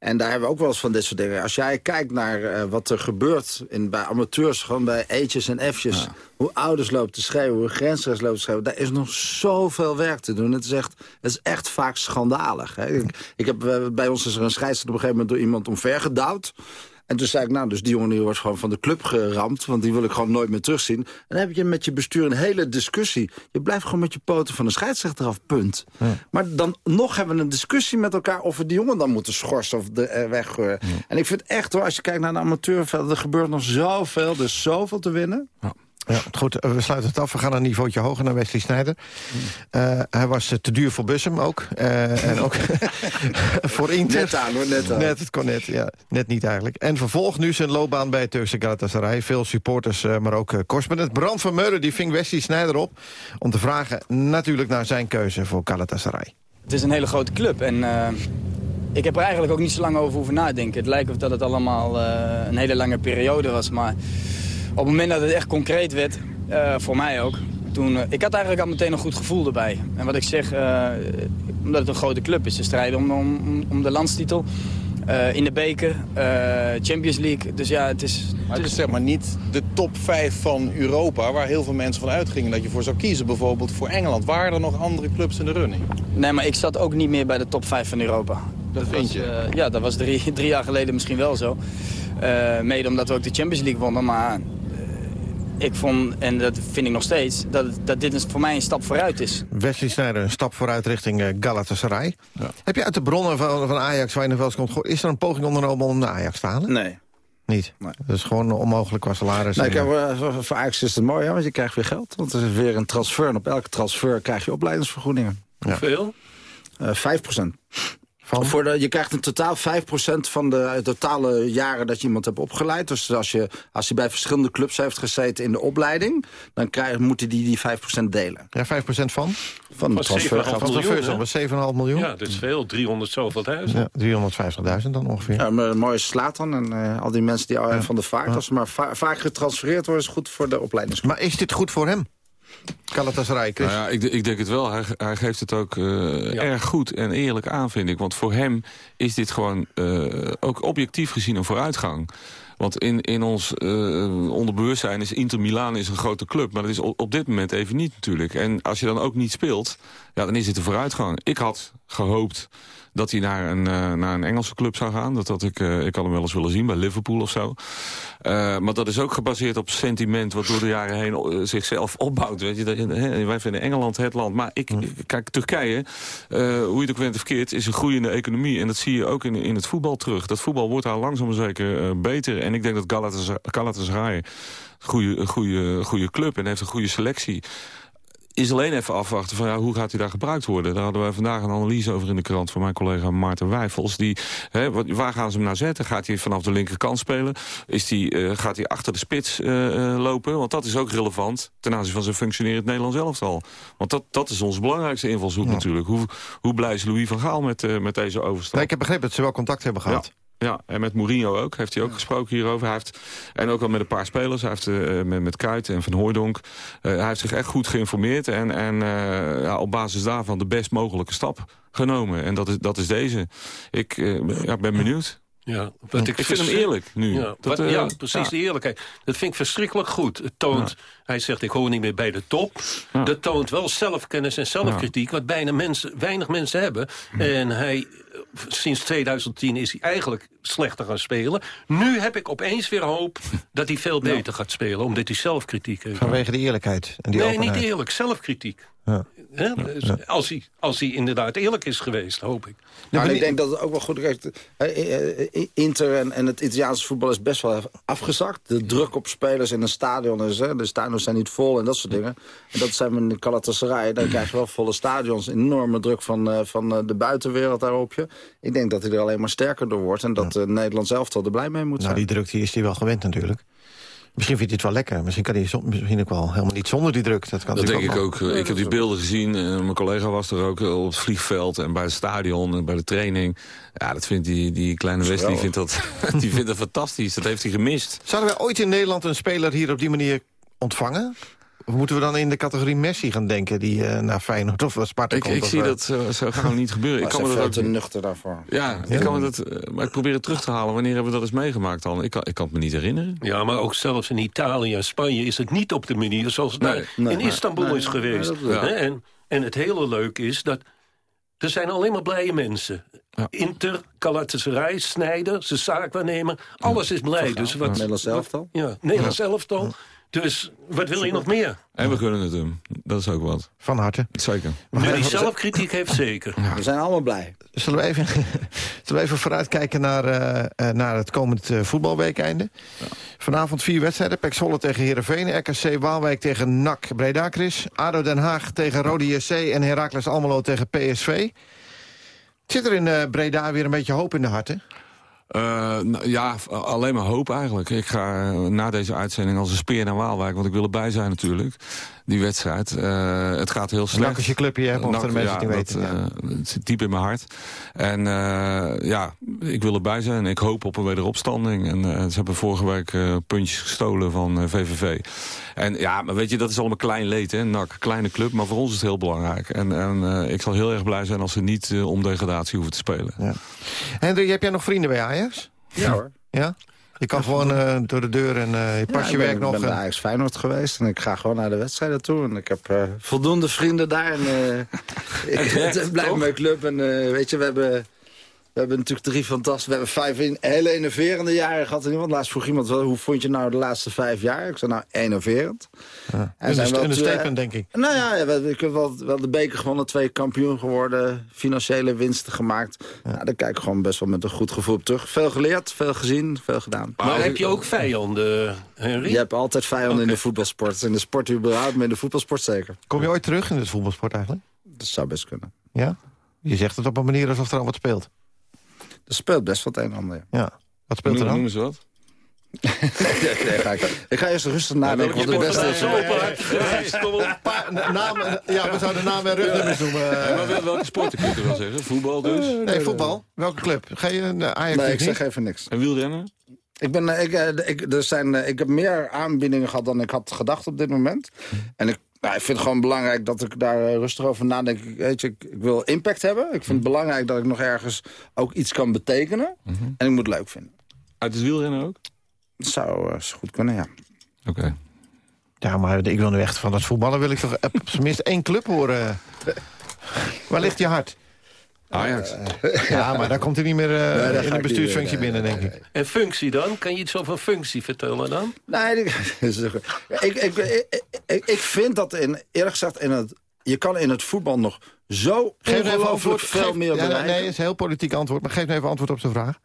En daar hebben we ook wel eens van dit soort dingen. Als jij kijkt naar eh, wat er gebeurt in, bij amateurs, gewoon bij E'tjes en F'jes. Hoe ouders lopen te schreeuwen, hoe grensrechts lopen te schreeuwen. Daar is nog zoveel werk te doen. Het is echt, het is echt vaak schandalig. Hè. Ik, ik heb, eh, bij ons is er een scheidsrechter op een gegeven moment door iemand omvergedouwd. En toen zei ik, nou, dus die jongen die wordt gewoon van de club geramd... want die wil ik gewoon nooit meer terugzien. En dan heb je met je bestuur een hele discussie. Je blijft gewoon met je poten van de scheidsrechter af, punt. Maar dan nog hebben we een discussie met elkaar... of we die jongen dan moeten schorsen of de, eh, weggooien. En ik vind echt, hoor, als je kijkt naar de amateurveld... er gebeurt nog zoveel, er is zoveel te winnen. Ja, goed, eh, we sluiten het af. We gaan een niveautje hoger naar Wesley Sneijder. Eh, hij was eh, te duur voor Bussum ook. Eh, en ook <laughs> <laughs> voor Inter. Net aan, hoor, net aan. Net, het kon net, ja. Net niet eigenlijk. En vervolgt nu zijn loopbaan bij het Turkse Galatasaray. Veel supporters, eh, maar ook uh, correspondent Brand van Meulen... die ving Wesley Sneijder op om te vragen natuurlijk naar zijn keuze voor Galatasaray. Het is een hele grote club en eh, ik heb er eigenlijk ook niet zo lang over hoeven nadenken. Het lijkt of dat het allemaal eh, een hele lange periode was, maar op het moment dat het echt concreet werd, eh, voor mij ook, toen, eh, ik had eigenlijk al meteen een goed gevoel erbij. En wat ik zeg, eh, omdat het een grote club is, ze strijden om, om, om de landstitel. in de beker, Champions League. Dus ja, het is... Maar het is zeg maar niet de top 5 van Europa... waar heel veel mensen van uitgingen dat je voor zou kiezen. Bijvoorbeeld voor Engeland. Waren er nog andere clubs in de running? Nee, maar ik zat ook niet meer bij de top 5 van Europa. Dat vind was, je? ja, dat was drie, <laughs> drie jaar geleden misschien wel zo. Mede omdat we ook de Champions League wonnen. Maar ik vond, en dat vind ik nog steeds, dat, dat dit voor mij een stap vooruit is. Wesley Sneijder, een stap vooruit richting eh, Galatasaray. Heb je uit de bronnen van, van Ajax, waar je nog wel eens komt... is er een poging ondernomen om naar Ajax te halen? Nee. Niet? Dat is gewoon onmogelijk qua salaris. Ik heb, eh, voor- Ajax is het mooi, hè, want je krijgt weer geld. Want er is weer een transfer. En op elke transfer krijg je opleidingsvergoedingen. Hoeveel? Eh 5 Voor de, je krijgt in totaal 5% van de totale jaren dat je iemand hebt opgeleid. Dus als, je, als hij bij verschillende clubs heeft gezeten in de opleiding... dan krijg, moet hij die, die 5% delen. Ja, 5% van? Van de transfer. Van de transfer, dat was 7,5 miljoen. Ja, dat is veel. 300 zoveel duizend. Ja, 350.000 dan ongeveer. Ja, maar een mooie slaat dan. En eh, al die mensen die al van de vaart... als ze maar va vaak getransfereerd worden... is goed voor de opleidingsclub. Maar is dit goed voor hem? Galatasaray, Chris. Nou ja, ik, ik denk het wel. Hij, hij geeft het ook uh, erg goed en eerlijk aan, vind ik. Want voor hem is dit gewoon uh, ook objectief gezien een vooruitgang. Want in, in ons uh, onderbewustzijn is Inter Milaan is een grote club. Maar dat is op, op dit moment even niet natuurlijk. En als je dan ook niet speelt, ja, dan is het een vooruitgang. Ik had gehoopt dat hij naar een, uh, naar een Engelse club zou gaan. Dat had ik, uh, ik had hem wel eens willen zien bij Liverpool of zo. Uh, maar dat is ook gebaseerd op sentiment... wat door de jaren heen zichzelf opbouwt. Weet je, dat, hè, wij vinden Engeland het land. Maar ik, kijk, Turkije, hoe je het ook bent of verkeerd... is een groeiende economie. En dat zie je ook in, in het voetbal terug. Dat voetbal wordt daar langzaam maar zeker beter. En ik denk dat Galatasaray, Galatasaray een goede, goede, goede club en heeft een goede selectie is alleen even afwachten van ja, hoe gaat hij daar gebruikt worden. Daar hadden we vandaag een analyse over in de krant van mijn collega Maarten Wijfels. Die, hè, waar gaan ze hem naar zetten? Gaat hij vanaf de linkerkant spelen? Is die, uh, gaat hij achter de spits uh, uh, lopen? Want dat is ook relevant ten aanzien van zijn functionerend Nederlands elftal. Want dat, dat is onze belangrijkste invalshoek ja. natuurlijk. Hoe, hoe blij is Louis van Gaal met, met deze overstap? Nee, ik heb begrepen dat ze wel contact hebben gehad. Ja. Ja, en met Mourinho ook. Heeft hij ook ja. gesproken hierover. Hij heeft, en ook al met een paar spelers. Hij heeft uh, met, met Kuit en Van Hooijdonk. Uh, hij heeft zich echt goed geïnformeerd. En, en uh, ja, op basis daarvan de best mogelijke stap genomen. En dat is, dat is deze. Ik ja, ben benieuwd. Ja, wat ik, ik vind hem eerlijk nu. Ja, dat, wat, ja precies, de eerlijkheid. Dat vind ik verschrikkelijk goed. Het toont, hij zegt ik hoor niet meer bij de top. Dat toont wel zelfkennis en zelfkritiek... wat bijna mensen, weinig mensen hebben. En hij, sinds 2010 is hij eigenlijk slechter gaan spelen. Nu heb ik opeens weer hoop dat hij veel beter gaat spelen... omdat hij zelfkritiek heeft. Vanwege de eerlijkheid en die Nee, openheid. niet eerlijk, zelfkritiek. Ja. Ja, dus ja. Als, hij, als hij inderdaad eerlijk is geweest, hoop ik. Nou, ik denk dat het ook wel goed is. Inter en, en het Italiaanse voetbal is best wel afgezakt. De druk op spelers in een stadion is... Hè, de stadions zijn niet vol en dat soort dingen. En dat zijn we in de Galatasaray. Dan krijg je wel volle stadions. Enorme druk van, van de buitenwereld daarop je. Ik denk dat hij er alleen maar sterker door wordt. En dat ja. Nederland zelf toch er blij mee moet nou, zijn. die druk die is hij wel gewend natuurlijk. Misschien vindt hij het wel lekker. Misschien kan hij misschien ook wel helemaal niet zonder die druk. Dat, kan dat denk ook ik ook. ik heb die beelden gezien. En mijn collega was er ook op het vliegveld en bij het stadion en bij de training. Ja, dat vindt die, die kleine West, die vindt, dat, <laughs> die vindt dat fantastisch. Dat heeft hij gemist. Zouden wij ooit in Nederland een speler hier op die manier ontvangen? Of moeten we dan in de categorie Messi gaan denken... die uh, naar Feyenoord of Sparta ik, komt? Ik of, zie dat zo, zo gaan <laughs> niet gebeuren. ik kan me dat ook te nuchter daarvoor. Ja, ja. Ik kan me dat, maar ik probeer het terug te halen. Wanneer hebben we dat eens meegemaakt dan? Ik kan, ik kan het me niet herinneren. Ja, maar ook zelfs in Italië en Spanje is het niet op de manier... zoals het nee, nee, in Istanbul nee, is geweest. Ja. En, en het hele leuke is dat... er zijn alleen maar blije mensen. Ja. Inter, Galatasaray, Snijder, zijn zaakwaarnemer. Alles is blij. Dus wat, Nederlands elftal? Ja, Nederlands elftal. Dus wat wil je nog meer? En we kunnen het hem. Dat is ook wat. Van harte. Zeker. Nu die zelfkritiek heeft <laughs> zeker. Ja. We zijn allemaal blij. Zullen we even, <laughs> zullen we even vooruitkijken naar, uh, naar het komend uh, voetbalweekeinde? Ja. Vanavond vier wedstrijden. Pek Zwolle tegen Heerenveen. RKC Waalwijk tegen NAC Breda Chris. ADO Den Haag tegen Rode JC. En Heracles Almelo tegen PSV. Zit er in uh, Breda weer een beetje hoop in de harten? Uh, nou, ja, alleen maar hoop eigenlijk. Ik ga na deze uitzending als een speer naar Waalwijk, want ik wil erbij zijn natuurlijk. Die wedstrijd. Uh, het gaat heel slecht. Nak als je clubje hebt, mochten de mensen ja, het niet weten. Dat, uh, het zit diep in mijn hart. En ja, ik wil erbij zijn. Ik hoop op een wederopstanding. En ze hebben vorige week puntjes gestolen van VVV. En ja, maar weet je, dat is allemaal klein leed, hè. NAC, kleine club, maar voor ons is het heel belangrijk. En, en ik zal heel erg blij zijn als ze niet om degradatie hoeven te spelen. Ja. Hendrik, heb jij nog vrienden bij Ajax? Ja hoor. Ja? Je kan gewoon uh, door de deur en uh, je ja, je werk ben, nog. Ik ben bij Ajax Feyenoord geweest en ik ga gewoon naar de wedstrijden toe. En ik heb uh, voldoende vrienden daar. En, ik ben blij met mijn club. En weet je, we hebben... We hebben natuurlijk drie fantastische... We hebben vijf in, hele enerverende jaren gehad. Want laatst vroeg iemand, wel, hoe vond je nou de laatste vijf jaar? Ik zei, nou, enerverend. Ja. En zijn wel een statement, denk ik. Nou ja, we hebben wel, wel de beker gewonnen, twee kampioen geworden. Financiële winsten gemaakt. Ja. Nou, daar kijk ik gewoon best wel met een goed gevoel op terug. Veel geleerd, veel gezien, veel gedaan. Maar, maar heb je ook vijanden, Henry? Je hebt altijd vijanden okay. in de voetbalsport. In de sport überhaupt, maar in de voetbalsport zeker. Kom je ooit terug in de voetbalsport eigenlijk? Dat zou best kunnen. Ja? Je zegt het op een manier alsof er al wat speelt. Er speelt best wat een en ander. Ja. Wat speelt er dan? Noemen ze wat? <laughs> nee, nee, ga ik, ik ga eerst rustig nadenken wat het beste is. Namen, ja, we zouden namen en rugnummers noemen. Ja, maar welke sporten kun je wel zeggen? Voetbal dus? Nee, voetbal. Welke club? Ga je een Ajax Nee, ik zeg even niks. En wielrennen? Ik, ben, ik, ik, er zijn, ik heb meer aanbiedingen gehad dan ik had gedacht op dit moment. En ik Nou, ik vind het gewoon belangrijk dat ik daar eh, rustig over nadenk. Weet je, ik, ik wil impact hebben. Ik vind het belangrijk dat ik nog ergens ook iets kan betekenen. En ik moet het leuk vinden. Uit het wielrennen ook? Dat zou uh, goed kunnen, ja. Oké. Ja, maar ik wil nu echt van het voetballen... wil ik toch op <laughs> zijn minst één club horen. Waar ligt je hart? Ajax. ja, maar daar komt hij niet meer uh, Nee, in de bestuursfunctie binnen, denk ik. En functie dan? Kan je iets over functie vertellen dan? Nee, <laughs> ik, ik, ik, ik, ik vind dat in, eerlijk gezegd, in het, je kan in het voetbal nog zo Geef even ongelooflijk antwoord. veel Geef- meer ja, bereiken. Nee, het is een heel politiek antwoord, maar geef me even antwoord op zijn vraag.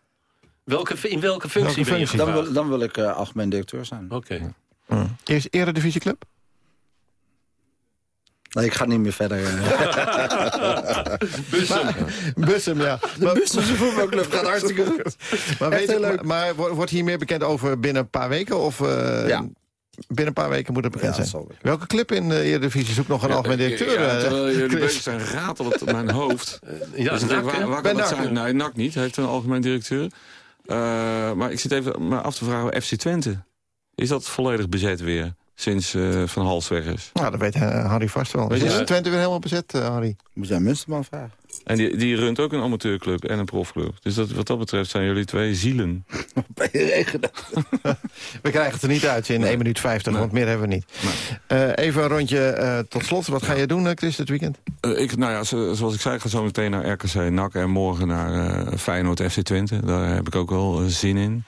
Welke, in welke functie Welke ben je functie? dan, wil, dan wil ik uh, algemeen directeur zijn. Oké. Eerst eredivisieclub? Nee, ik ga niet meer verder. <laughs> Bussum. Bussum, ja. De Bussumse voetbalclub gaat hartstikke <laughs> goed. Maar, weet heel je, leuk. maar, maar wordt wordt hier meer bekend over binnen een paar weken? Of, eh, Ja. Binnen een paar weken moet het bekend Ja, zijn. Welke club in de Eredivisie zoekt nog een algemeen directeur? Ja, eh, terwijl jullie bezig zijn, ratelt het op mijn hoofd. <laughs> Ja, Dus NAC, waar, kan dat zijn? Nee, NAC niet. Heeft een algemeen directeur. Eh, maar ik zit even me af te vragen, FC Twente. Is dat volledig bezet weer? Sinds eh, Van Hals weg is. Nou, dat weet Harry vast wel. Weet je Is? Twente weer helemaal bezet, Harry? Moet jij Munsterman vragen? En die, die runt ook een amateurclub en een profclub. Dus dat, wat dat betreft zijn jullie twee zielen. <laughs> Bij de regen. <laughs> We krijgen het er niet uit in 1 minuut 50, want meer hebben we niet. Eh, even een rondje eh, tot slot. Wat ga je doen, eh, Chris, dit weekend? Eh, ik, nou ja, zo- zoals ik zei, ik ga zo meteen naar RKC NAC en morgen naar eh, Feyenoord FC Twente. Daar heb ik ook wel zin in.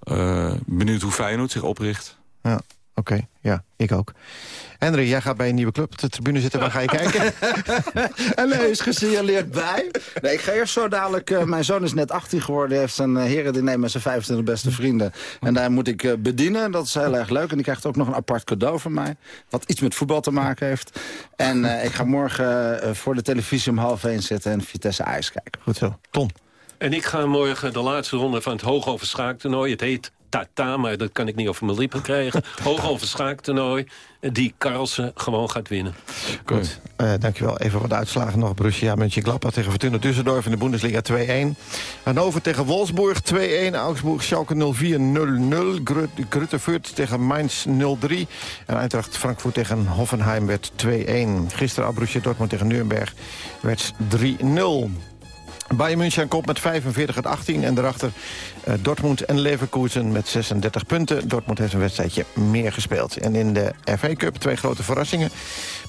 Eh, benieuwd hoe Feyenoord zich opricht. Ja, oké. Ja, ik ook. Henry, jij gaat bij een nieuwe club op de tribune zitten. Waar ga je kijken? <laughs> En nee, is gesignaleerd bij. Nee, ik ga eerst zo dadelijk... eh, mijn zoon is net 18 geworden. Hij heeft een uh, herendiner met zijn 25 beste vrienden. En daar moet ik eh, bedienen. Dat is heel erg leuk. En die krijgt ook nog een apart cadeau van mij. Wat iets met voetbal te maken heeft. En eh, ik ga morgen eh, voor de televisie om half één zitten... en Vitesse IJs kijken. Goed zo. Tom. En ik ga morgen de laatste ronde van het hoogoverschaaktoernooi. Het heet Tata, maar dat kan ik niet over mijn lippen krijgen. <laughs> hoogoverschaaktoernooi. Die Carlsen gewoon gaat winnen. Goed. Uh, dankjewel. Even wat uitslagen nog. Borussia Mönchengladbach tegen Fortuna Düsseldorf in de Bundesliga 2-1. Hannover tegen Wolfsburg 2-1. Augsburg Schalke 04-0-0. Grutte Fürth tegen Mainz 0-3. En Eintracht Frankfurt tegen Hoffenheim werd 2-1. Gisteren al Borussia Dortmund tegen Nuremberg werd 3-0. Bayern München komt met 45 uit 18. En daarachter Dortmund en Leverkusen met 36 punten. Dortmund heeft een wedstrijdje meer gespeeld. En in de FA Cup twee grote verrassingen.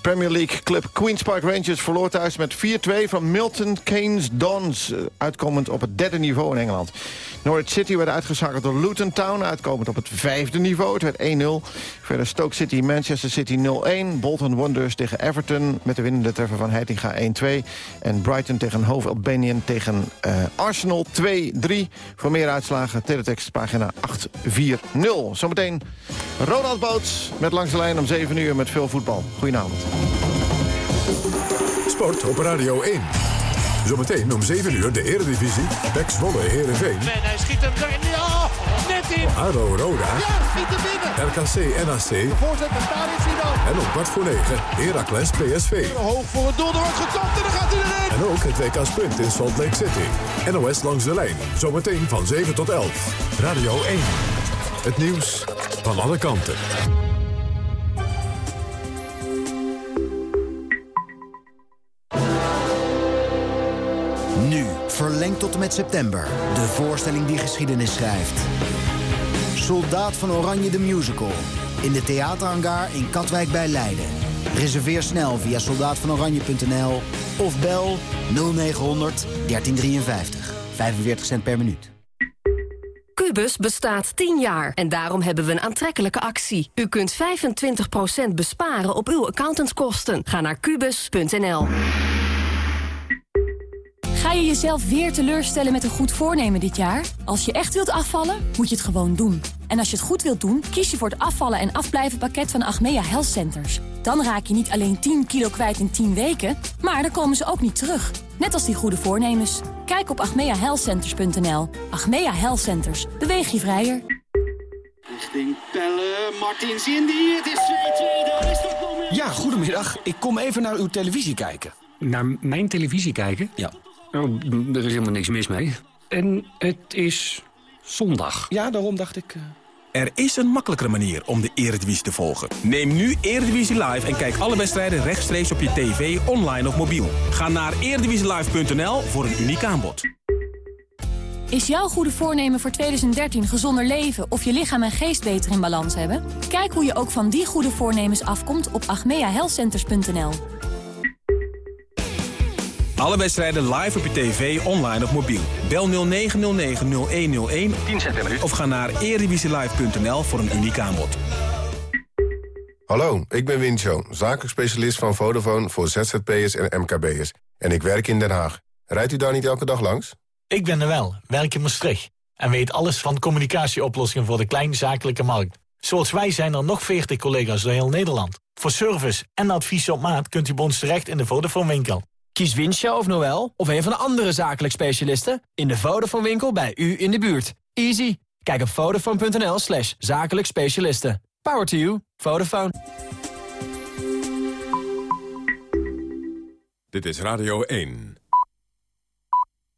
Premier League club Queen's Park Rangers verloor thuis met 4-2 van Milton Keynes Dons. Uh, uitkomend op het derde niveau in Engeland. Norwich City werd uitgeschakeld door Luton Town. Uitkomend op het vijfde niveau. Het werd 1-0. Verder Stoke City Manchester City 0-1. Bolton Wanderers tegen Everton met de winnende treffer van Heitinga 1-2. En Brighton tegen Hove Albanian tegen uh, Arsenal 2-3. Voor meer uitslagen teletext pagina 840. Zometeen Ronald Boots met Langs de Lijn om 7 uur met veel voetbal. Goedenavond. Sport op Radio 1. Zometeen om 7 uur de Eredivisie. Pek Zwolle Heerenveen. En hij schiet hem erin. In. ADO Roda. Ja, schiet hem binnen. RKC NAC. De voorzet, dan. En om kwart voor 9 Heracles PSV. Hoog voor het doel, er wordt gekapt en dan gaat hij erin. En ook het WK Sprint in Salt Lake City. NOS langs de lijn. Zometeen van 7 tot 11. Radio 1. Het nieuws van alle kanten. Nu, verlengd tot en met september. De voorstelling die geschiedenis schrijft. Soldaat van Oranje de Musical. In de theaterhangar in Katwijk bij Leiden. Reserveer snel via soldaatvanoranje.nl of bel 0900 1353. 45 cent per minuut. Cubus bestaat 10 jaar en daarom hebben we een aantrekkelijke actie. U kunt 25% besparen op uw accountantskosten. Ga naar kubus.nl. Je jezelf weer teleurstellen met een goed voornemen dit jaar? Als je echt wilt afvallen, moet je het gewoon doen. En als je het goed wilt doen, kies je voor het afvallen en afblijven pakket van Achmea Health Centers. Dan raak je niet alleen 10 kilo kwijt in 10 weken, maar dan komen ze ook niet terug. Net als die goede voornemens. Kijk op achmeahealthcenters.nl. Achmea Health Centers. Beweeg je vrijer. Richting Pelle, Martins Indy, het is 2-2, daar is toch nog meer... Ja, goedemiddag. Ik kom even naar uw televisie kijken. Naar mijn televisie kijken? Ja. Oh, er is helemaal niks mis mee. En het is zondag. Ja, daarom dacht ik... Uh... Er is een makkelijkere manier om de Eredivisie te volgen. Neem nu Eredivisie Live en kijk alle wedstrijden rechtstreeks op je tv, online of mobiel. Ga naar eredivisielive.nl voor een uniek aanbod. Is jouw goede voornemen voor 2013 gezonder leven of je lichaam en geest beter in balans hebben? Kijk hoe je ook van die goede voornemens afkomt op agmeahealthcenters.nl. Alle wedstrijden live op je tv, online of mobiel. Bel 0909-0101 10 cent per minuut. of ga naar erevisielive.nl voor een uniek aanbod. Hallo, ik ben Wincho, zakelijk specialist van Vodafone voor ZZP'ers en MKB'ers. En ik werk in Den Haag. Rijdt u daar niet elke dag langs? Ik ben er wel, werk in Maastricht. En weet alles van communicatieoplossingen voor de kleinzakelijke markt. Zoals wij zijn er nog 40 collega's door heel Nederland. Voor service en advies op maat kunt u bij ons terecht in de Vodafone winkel. Kies Winsja of Noel of een van de andere zakelijk specialisten... in de Vodafone winkel bij u in de buurt. Easy. Kijk op vodafone.nl slash zakelijk specialisten. Power to you. Vodafone. Dit is Radio 1.